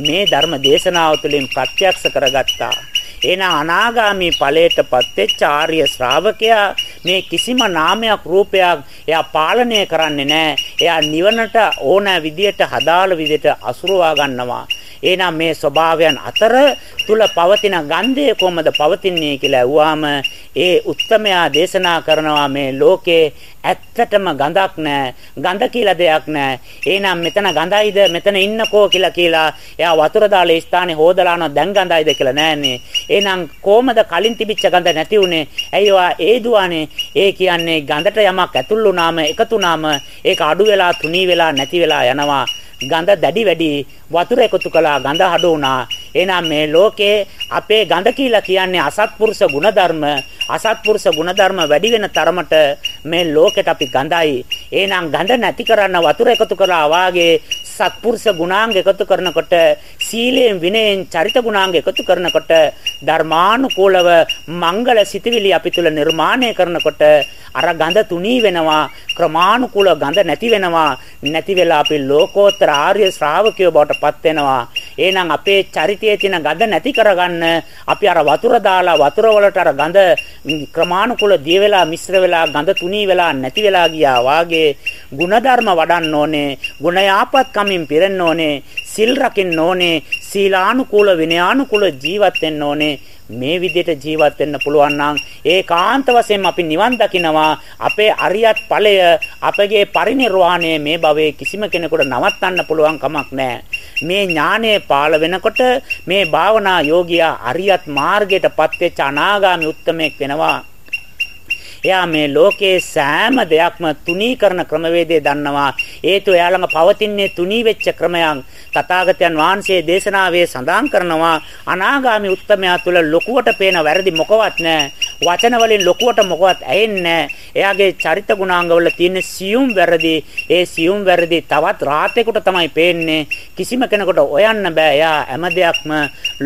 A: මේ ධර්ම දේශනාව තුළින් ප්‍රත්‍යක්ෂ කරගත්තා. එන අනාගාමි ඵලයටපත් වෙච්ච ආර්ය ශ්‍රාවකයා මේ කිසිම නාමයක් රූපයක් එයා පාලනය කරන්නේ නැහැ. එයා නිවනට ඕන විදියට හදාළ විදියට අසුරවා ගන්නවා. එහෙනම් මේ ස්වභාවයන් අතර තුල පවතින ගන්ධය කොහොමද පවතින්නේ කියලා අහුවාම ඒ උත්තමයා දේශනා කරනවා මේ ලෝකේ ඇත්තටම ගඳක් නැහැ. ගඳ කියලා දෙයක් නැහැ. එහෙනම් මෙතන ගඳයිද මෙතන ඉන්නකෝ කියලා කියලා එයා වතුර දාලා ස්ථානේ හොදලා යනවා දැන් ගඳයිද කියලා නෑනේ. එහෙනම් කොහමද කලින් තිබිච්ච ගඳ නැති උනේ? ඇයි ඔයා ඒ දුවන්නේ? ඒ කියන්නේ ගඳට යමක් ඇතුල් වුණාම එකතු වුණාම ඒක අඩු වෙලා තුනී වෙලා නැති වෙලා යනවා. ගඳ දැඩි වැඩි වතුර එකතු කළා ගඳ අඩු වුණා. එහෙනම් මේ ලෝකේ අපේ ගඳ කියලා කියන්නේ අසත්පුරුෂ ගුණධර්ම අසත්පුරුෂ ගුණධර්ම වැඩි වෙන තරමට මේ ලෝකෙට අපි ගඳයි. එහෙනම් ගඳ නැති කරන්න වතුර එකතු කළා වාගේ සත්පුරුෂ ගුණාංග එකතු කරනකොට සීලයෙන් විනයෙන් චරිත ගුණාංග එකතු කරනකොට ධර්මානුකූලව මංගල සිතවිලි අපි තුල නිර්මාණය කරනකොට අර ගඳ තුනී වෙනවා ක්‍රමානුකූල ගඳ නැති වෙනවා. නැති වෙලා අපි ලෝකෝත්තර ආර්ය ශ්‍රාවකයෝ බවට පත් වෙනවා. එහෙනම් අපේ චරිතයේ තියෙන ගඳ නැති කරගන්න අපි අර වතුර දාලා වතුර වලට අර ගඳ ක්‍රමානුකූල දිය වෙලා මිශ්‍ර වෙලා ගඳ තුනී වෙලා නැති වෙලා ගියා වාගේ ಗುಣධර්ම වඩන්න ඕනේ. ගුණ යාපත්කමින් පිරෙන්න ඕනේ සිල් රකින්න ඕනේ සීලානුකූල විනයානුකූල ජීවත් වෙන්න ඕනේ. මේ විදිහට ජීවත් වෙන්න පුළුවන් නම් ඒකාන්ත වශයෙන් අපි නිවන් දකිනවා. අපේ අරියත් ඵලය අපගේ පරිණිරවාණය මේ භවයේ කිසිම කෙනෙකුට නවත්තන්න පුළුවන් කමක් නැහැ. මේ ඥානය පාළ වෙනකොට මේ භාවනා යෝගියා අරියත් මාර්ගයටපත් වෙච්ච අනාගාමී උත්තමයෙක් වෙනවා. එයා මේ ලෝකයේ සෑම දෙයක්ම තුනී කරන ක්‍රමවේදය දන්නවා. හේතුව එයා ළඟ පවතින්නේ තුනී වෙච්ච ක්‍රමයක්. තථාගතයන් වහන්සේ දේශනාවේ සඳහන් කරනවා අනාගාමි උත්තමයා තුල ලොකුවට පේන වැරදි මොකවත් නැහැ. වචන වලින් ලොකුවට මොකවත් ඇහෙන්නේ එයාගේ චරිත ගුණාංගවල තියෙන සියුම් වැරදි ඒ සියුම් වැරදි තවත් රාතේකට තමයි පේන්නේ කිසිම කෙනෙකුට හොයන්න බෑ එයා හැම දෙයක්ම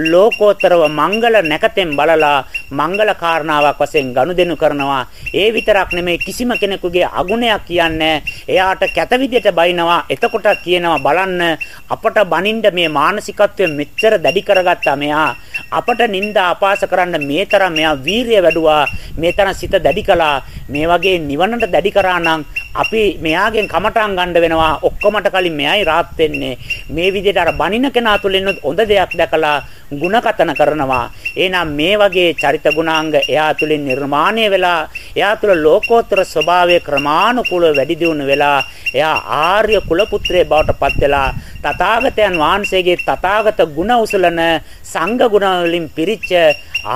A: ලෝකෝත්තරව මංගල නැකතෙන් බලලා මංගල කාරණාවක් වශයෙන් ගනුදෙනු කරනවා ඒ විතරක් නෙමෙයි කිසිම කෙනෙකුගේ අගුණයක් කියන්නේ එයාට කැත විදියට බයිනවා. එතකොට කියනවා බලන්න අපට බනින්න මේ මානසිකත්වය මෙච්චර දැඩි කරගත්තා මෙයා. අපට නිନ୍ଦා අපාස කරන්න මේ තරම් මෙයා වීරිය වැඩුවා. මේ තරම් සිත දැඩි කළා. මේ වගේ නිවනට දැඩි කරා නම් අපි මෙයාගෙන් කමටහන් ගන්න වෙනවා ඔක්කොමට කලින් මෙයයි rahat වෙන්නේ. මේ විදිහට අර බනින කෙනා තුලින් හොඳ දෙයක් දැකලා ಗುಣකතන කරනවා. එහෙනම් මේ වගේ චරිත ගුණාංග එයා තුලින් නිර්මාණය වෙලා එයා තුල ලෝකෝත්තර ස්වභාවය ක්‍රමානුකූලව වැඩි දියුණු වෙලා එයා ආර්ය කුල පුත්‍රයෙක් බවට පත් වෙලා තථාගතයන් වහන්සේගේ තථාගත ගුණ උසලන සංඝ ගුණ වලින් පිරිච්ච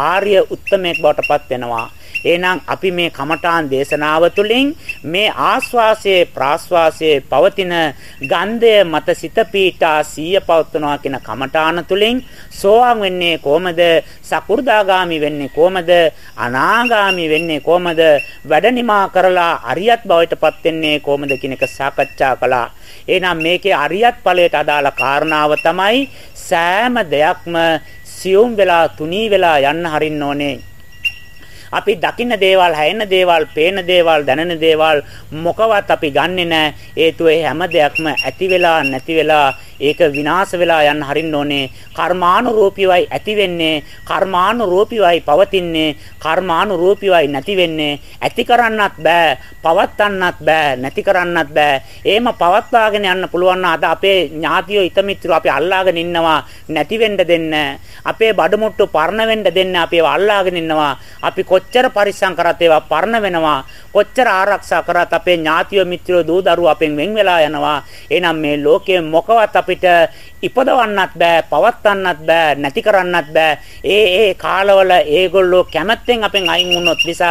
A: ආර්ය උත්තමයෙක් බවට පත් වෙනවා. එහෙනම් අපි මේ කමඨාන් දේශනාව තුළින් මේ ආස්වාසයේ ප්‍රාස්වාසයේ පවතින ගන්ධය මත සිත පීඨා සීය පවත්වනවා කියන කමඨාන තුළින් සෝවාන් වෙන්නේ කොහමද? සකු르දාගාමි වෙන්නේ කොහමද? අනාගාමි වෙන්නේ කොහමද? වැඩනිමා කරලා අරියත් බවටපත් වෙන්නේ කොහමද කියන එක සාකච්ඡා කළා. එහෙනම් මේකේ අරියත් ඵලයට අදාළ කාරණාව තමයි සෑම දෙයක්ම සියුම් වෙලා තුනී වෙලා යන්න හරින්න ඕනේ. අපි දකින්න දේවල්, හැයෙන දේවල්, පේන දේවල්, දැනෙන දේවල් මොකවත් අපි ගන්නෙ නැහැ. හේතුව හැම දෙයක්ම ඇති වෙලා නැති වෙලා ඒක විනාශ වෙලා යන්න හරින්න ඕනේ. කර්මානුරූපීවයි ඇති වෙන්නේ, කර්මානුරූපීවයි පවතින්නේ, කර්මානුරූපීවයි නැති වෙන්නේ. ඇති කරන්නත් බෑ, පවත්වන්නත් බෑ, නැති කරන්නත් බෑ. එහෙම පවත්වාගෙන යන්න පුළුවන් අද අපේ ඥාතියෝ හිතමිත්‍රෝ අපි අල්ලාගෙන ඉන්නවා නැති වෙන්න දෙන්න. අපේ බඩමුට්ටු පරණ වෙන්න දෙන්න අපි ඒවා අල්ලාගෙන ඉන්නවා. අපි කොච්චර පරිස්සම් කරත් ඒවා පරණ වෙනවා. කොච්චර ආරක්ෂා කරත් අපේ ඥාතියෝ මිත්‍රයෝ දූ දරුවෝ අපෙන් වෙන් වෙලා යනවා. එහෙනම් මේ ලෝකයේ මොකවත් අපිට ඉපදවන්නත් බෑ, පවත්වන්නත් බෑ, නැති කරන්නත් බෑ. ඒ ඒ කාලවල ඒගොල්ලෝ කැමැත්තෙන් අපෙන් අයින් වුණොත් මිසක්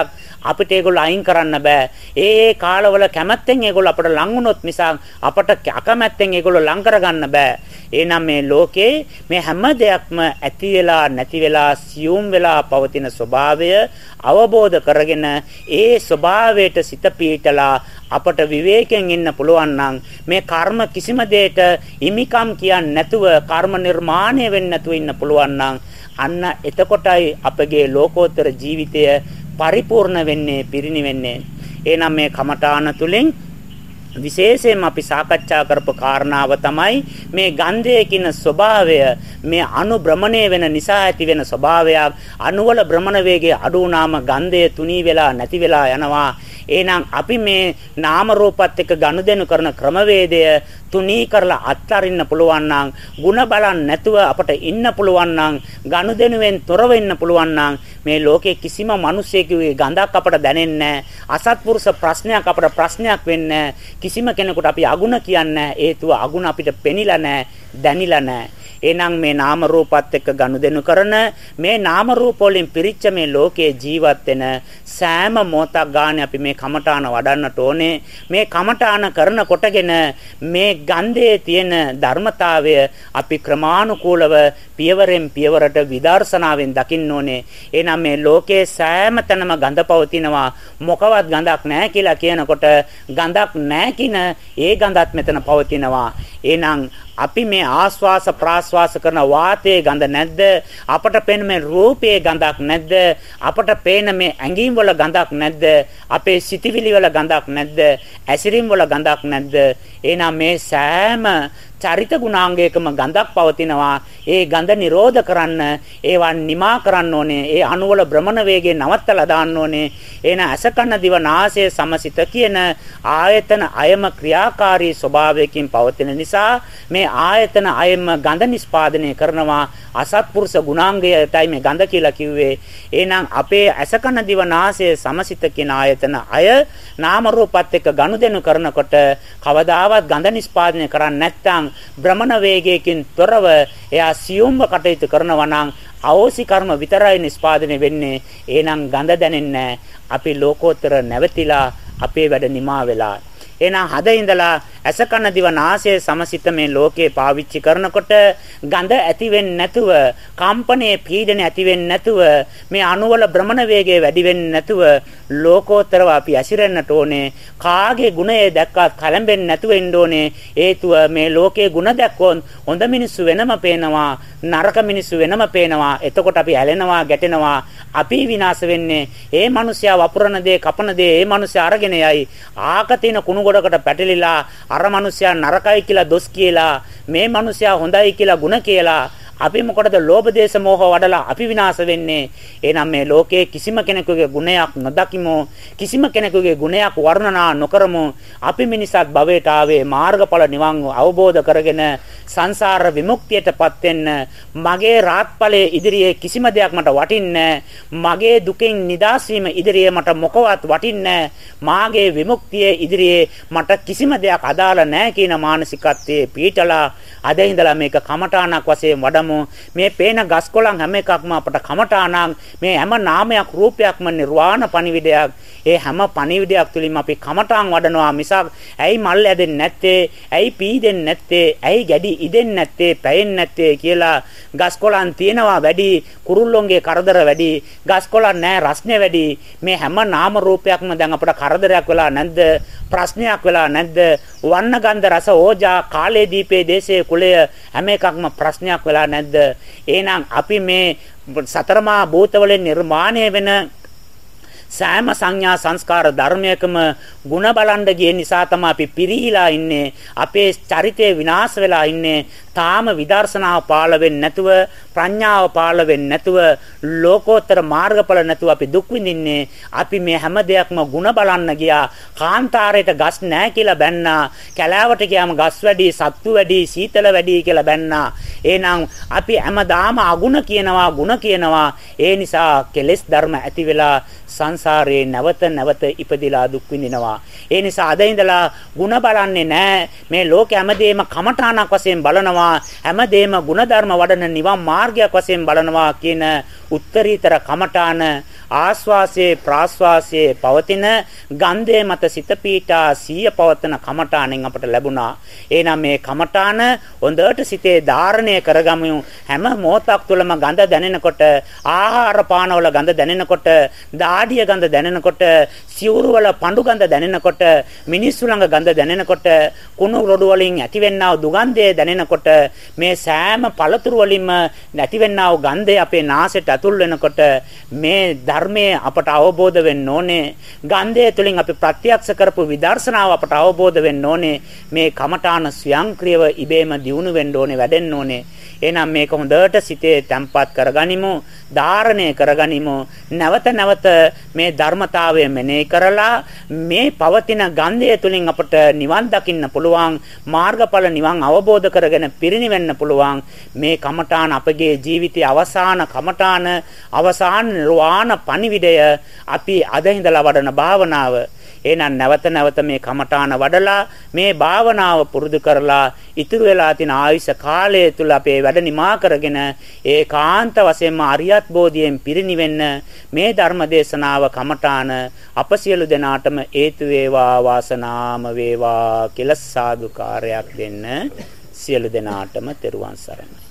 A: අපිට ඒගොල්ලෝ අයින් කරන්න බෑ. ඒ ඒ කාලවල කැමැත්තෙන් ඒගොල්ලෝ අපට ලං වුණොත් මිසක් අපට අකමැත්තෙන් ඒගොල්ලෝ ලං කරගන්න බෑ. එහෙනම් මේ ලෝකේ මේ හැම දෙයක්ම ඇති වෙලා නැති වෙලා සියුම් වෙලා පවතින ස්වභාවය අවබෝධ කරගෙන ඒ ස්වභාවයට සිත පීටලා අපට විවේකයෙන් ඉන්න පුළුවන් නම් මේ කර්ම කිසිම දෙයක හිමිකම් කියන්නේ නැතුව කර්ම නිර්මාණය වෙන්නේ නැතුව ඉන්න පුළුවන් නම් අන්න එතකොටයි අපගේ ලෝකෝත්තර ජීවිතය පරිපූර්ණ වෙන්නේ පිරිණිවෙන්නේ. එහෙනම් මේ කමඨාන තුලින් විශේෂයෙන්ම අපි සාකච්ඡා කරපු කාරණාව තමයි මේ ගන්ධයේ කින ස්වභාවය මේ අණු භ්‍රමණය වෙන නිසා ඇති වෙන ස්වභාවයක් අණුවල භ්‍රමණ වේගය අඩු වුණාම ගන්ධය තුනී වෙලා නැති වෙලා යනවා එහෙනම් අපි මේ නාම රූපත් එක්ක ගනුදෙනු කරන ක්‍රමවේදය තුනී කරලා අත්හරින්න පුළුවන් නම් ಗುಣ බලන් නැතුව අපට ඉන්න පුළුවන් නම් ගනුදෙනුවෙන් තොර වෙන්න පුළුවන් නම් මේ ලෝකේ කිසිම මිනිසෙකුගේ ගඳක් අපට දැනෙන්නේ අසත්පුරුෂ ප්‍රශ්නයක් අපට ප්‍රශ්නයක් වෙන්නේ කිසිම කෙනෙකුට අපි අගුණ කියන්නේ හේතුව අගුණ අපිට පෙනිලා නැහැ දැනිලා නැහැ. එහෙනම් මේ නාම රූපات එක්ක ගනුදෙනු කරන මේ නාම රූප වලින් පිරිච්ච මේ ලෝකයේ ජීවත් වෙන සෑම මොහොතක් ගානේ අපි මේ කමඨාන වඩන්නට ඕනේ. මේ කමඨාන කරන කොටගෙන මේ ගන්ධයේ තියෙන ධර්මතාවය අපි ක්‍රමානුකූලව පියවරෙන් පියවරට විදර්ශනාවෙන් දකින්න ඕනේ. එහෙනම් මේ ලෝකයේ සෑම තැනම ගඳ පවතිනවා. මොකවත් ගඳක් නැහැ කියලා කියනකොට ගඳක් නැහැ කින ඒ ගඳත් මෙතන පවතිනවා. එහෙනම් අපි මේ ආස්වාස ප්‍රාස්වාස කරන වාතයේ ගඳ නැද්ද? අපට පේන මේ රූපයේ ගඳක් නැද්ද? අපට පේන මේ ඇඟීම් වල ගඳක් නැද්ද? අපේ සිතිවිලි වල ගඳක් නැද්ද? ඇසිරීම් වල ගඳක් නැද්ද? එහෙනම් මේ සෑම චරිත ගුණාංගයකම ගඳක් පවතිනවා. ඒ ගඳ නිරෝධ කරන්න, ඒවා නිමා කරන්න ඕනේ. ඒ අණුවල භ්‍රමණ වේගය නවත්තලා දාන්න ඕනේ. එන අසකන දිව නාසය සමසිත කියන ආයතන අයම ක්‍රියාකාරී ස්වභාවයකින් පවතින නිසා මේ ආයතන අයම ගඳ නිස්පාදනය කරනවා. අසත්පුරුෂ ගුණාංගයටයි මේ ගඳ කියලා කිව්වේ. එහෙනම් අපේ අසකන දිව නාසය සමසිත කියන ආයතන අය නාම රූපත් එක්ක ගනුදෙනු කරනකොට කවදාවත් ගඳ නිස්පාදනය කරන්නේ නැත්නම් භ්‍රමණ වේගයකින් තොරව එයා සියුම්ව කටයුතු කරනවා නම් අවෝසි කර්ම විතරයි නිස්පාදනය වෙන්නේ. එහෙනම් ගඳ දැනෙන්නේ අපි ලෝකෝත්තර නැවතිලා අපේ වැඩ නිමා වෙලා. එහෙනම් හද ඉඳලා ඇස කන දිව නාසය සමසිත මේ ලෝකේ පාවිච්චි කරනකොට ගඳ ඇති වෙන්නේ නැතුව කම්පනයේ පීඩන ඇති වෙන්නේ නැතුව මේ අණුවල භ්‍රමණ වේගය වැඩි වෙන්නේ නැතුව ලෝකෝත්තරව අපි ඇසිරෙන්නට ඕනේ. කාගේ ගුණය දැක්කත් කලඹෙන්නේ නැතුව ඉන්න ඕනේ. හේතුව මේ ලෝකයේ ගුණ දැක්කොත් හොඳ මිනිස්සු වෙනම පේනවා නරක මිනිස්සු වෙනම පේනවා. එතකොට අපි ඇලෙනවා ගැටෙනවා. අපි විනාශ වෙන්නේ ඒ මිනිසයා වපුරන දේ කපන දේ ඒ මිනිසයා අරගෙන යයි. ආක තියෙන කුණු ගොඩකට පැටලිලා අර මිනිසයා නරකයි කියලා දොස් කියලා මේ මිනිසයා හොඳයි කියලා ಗುಣ කියලා අපි මොකටද ලෝභ දේශ මොහ වඩලා අපි විනාශ වෙන්නේ? එහෙනම් මේ ලෝකයේ කිසිම කෙනෙකුගේ ගුණයක් නොදකිමු. කිසිම කෙනෙකුගේ ගුණයක් වර්ණනා නොකරමු. අපි මිනිසත් භවයට ආවේ මාර්ගඵල නිවන් අවබෝධ කරගෙන සංසාර විමුක්තියටපත් වෙන්න. මගේ රාත්පලයේ ඉදිරියේ කිසිම දෙයක් මට වටින්නේ මගේ දුකෙන් නිදහස් වීම ඉදිරියේ මට මොකවත් වටින්නේ මාගේ විමුක්තිය ඉදිරියේ මට කිසිම දෙයක් අදාළ නැහැ කියන මානසිකත්වයේ පීඨලා අද ඉඳලා මේක කමඨාණක් වශයෙන් වඩමු. මේ පේන ගස්කොළන් හැම එකක්ම අපට කමඨාණක් මේ හැම නාමයක් රූපයක්ම නිර්වාණ පණිවිඩයක්. ඒ හැම පණිවිඩයක් තුලින්ම අපි කමඨාන් වඩනවා මිසක් ඇයි මල් ඇදෙන්නේ නැත්තේ? ඇයි පීදෙන්නේ නැත්තේ? ඇයි ගැඩි ඉදෙන්නේ නැත්තේ? පැයෙන්නේ නැත්තේ කියලා ගස්කොළන් තියෙනවා වැඩි කුරුල්ලොන්ගේ කරදර වැඩි ගස්කොළන් නැහැ රස්නේ වැඩි. මේ හැම නාම රූපයක්ම දැන් අපට කරදරයක් වෙලා නැද්ද? ප්‍රශ්නයක් වෙලා නැද්ද? වන්න ගන්ධ රස ඕජා කාලේ දීපේ දේශේ කුලය හැම එකක්ම ප්‍රශ්නයක් වෙලා නැද්ද? එහෙනම් අපි මේ සතරමා භූතවලින් නිර්මාණය වෙන සෑම සංඥා සංස්කාර ධර්මයකම ಗುಣ බලන්න ගිය නිසා තමයි අපි පිරිහිලා ඉන්නේ අපේ චරිතය විනාශ වෙලා ඉන්නේ තාම විදර්ශනාව පාළ වෙන්නේ නැතුව ප්‍රඥාව පාළ වෙන්නේ නැතුව ලෝකෝත්තර මාර්ගඵල නැතුව අපි දුක් විඳින්නේ අපි මේ හැම දෙයක්ම ಗುಣ බලන්න ගියා කාන්තාරයට ගස් නැහැ කියලා බැන්නා කැලෑවට ගියාම ගස් වැඩි සත්තු වැඩි සීතල වැඩි කියලා බැන්නා එහෙනම් අපි හැමදාම අගුණ කියනවා ಗುಣ කියනවා. ඒ නිසා කෙලෙස් ධර්ම ඇති වෙලා සංසාරේ නැවත නැවත ඉපදිලා දුක් විඳිනවා. ඒ නිසා අද ඉඳලා ಗುಣ බලන්නේ නැහැ. මේ ලෝක හැමදේම කමඨාණක් වශයෙන් බලනවා. හැමදේම ಗುಣධර්ම වඩන නිවන් මාර්ගයක් වශයෙන් බලනවා කියන උත්තරීතර කමඨාන ආස්වාසයේ ප්‍රාස්වාසයේ පවතින ගන්ධය මත සිත පීඨා සීය පවතන කමඨාණෙන් අපට ලැබුණා. එහෙනම් මේ කමඨාන හොඳට සිතේ ධාරණය කරගමු. හැම මොහොතක් තුළම ගඳ දැනෙනකොට, ආහාර පානවල ගඳ දැනෙනකොට, දාඩිය ගඳ දැනෙනකොට, සිවුරු වල පඳු ගඳ දැනෙනකොට, මිනිස්සු ළඟ ගඳ දැනෙනකොට, කුණු රොඩු වලින් ඇතිවෙනා දුගන්ධය දැනෙනකොට මේ සෑම පළතුරු වලින්ම නැතිවෙනා ගන්ධය අපේ නාසයට ඇතුල් වෙනකොට මේ ධර්මයේ අපට අවබෝධ වෙන්න ඕනේ. ගන්ධය තුළින් අපි ප්‍රත්‍යක්ෂ කරපු විදර්ශනාව අපට අවබෝධ වෙන්න ඕනේ. මේ කමඨාන ස්වයංක්‍රීයව ඉබේම දියුණු වෙන්න ඕනේ, වැඩෙන්න ඕනේ. එහෙනම් මේක හොඳට සිතේ තැම්පත් කරගනිමු, ධාරණය කරගනිමු. නැවත නැවත මේ ධර්මතාවය මෙනෙහි කරලා මේ පවතින ගන්ධය තුලින් අපට නිවන් දකින්න පුළුවන්, මාර්ගඵල නිවන් අවබෝධ කරගෙන පිරිනිවෙන්න පුළුවන්. මේ කමඨාන අපගේ ජීවිතයේ අවසාන කමඨාන, අවසාන නිර්වාණ පණිවිඩය අපි අද ඉඳලා වඩන භාවනාව. එහෙනම් නැවත නැවත මේ කමඨාන වඩලා මේ භාවනාව පුරුදු කරලා ඉතුරු වෙලා තියෙන ආයුෂ කාලය තුල අපේ වැඩ නිමා කරගෙන ඒකාන්ත වශයෙන්ම අරියත් බෝධියෙන් පිරිනිවෙන්න මේ ධර්ම දේශනාව කමඨාන අප සියලු දෙනාටම හේතු වේවා වාසනාම වේවා කියලා සාදුකාරයක් දෙන්න සියලු දෙනාටම තෙරුවන් සරණයි.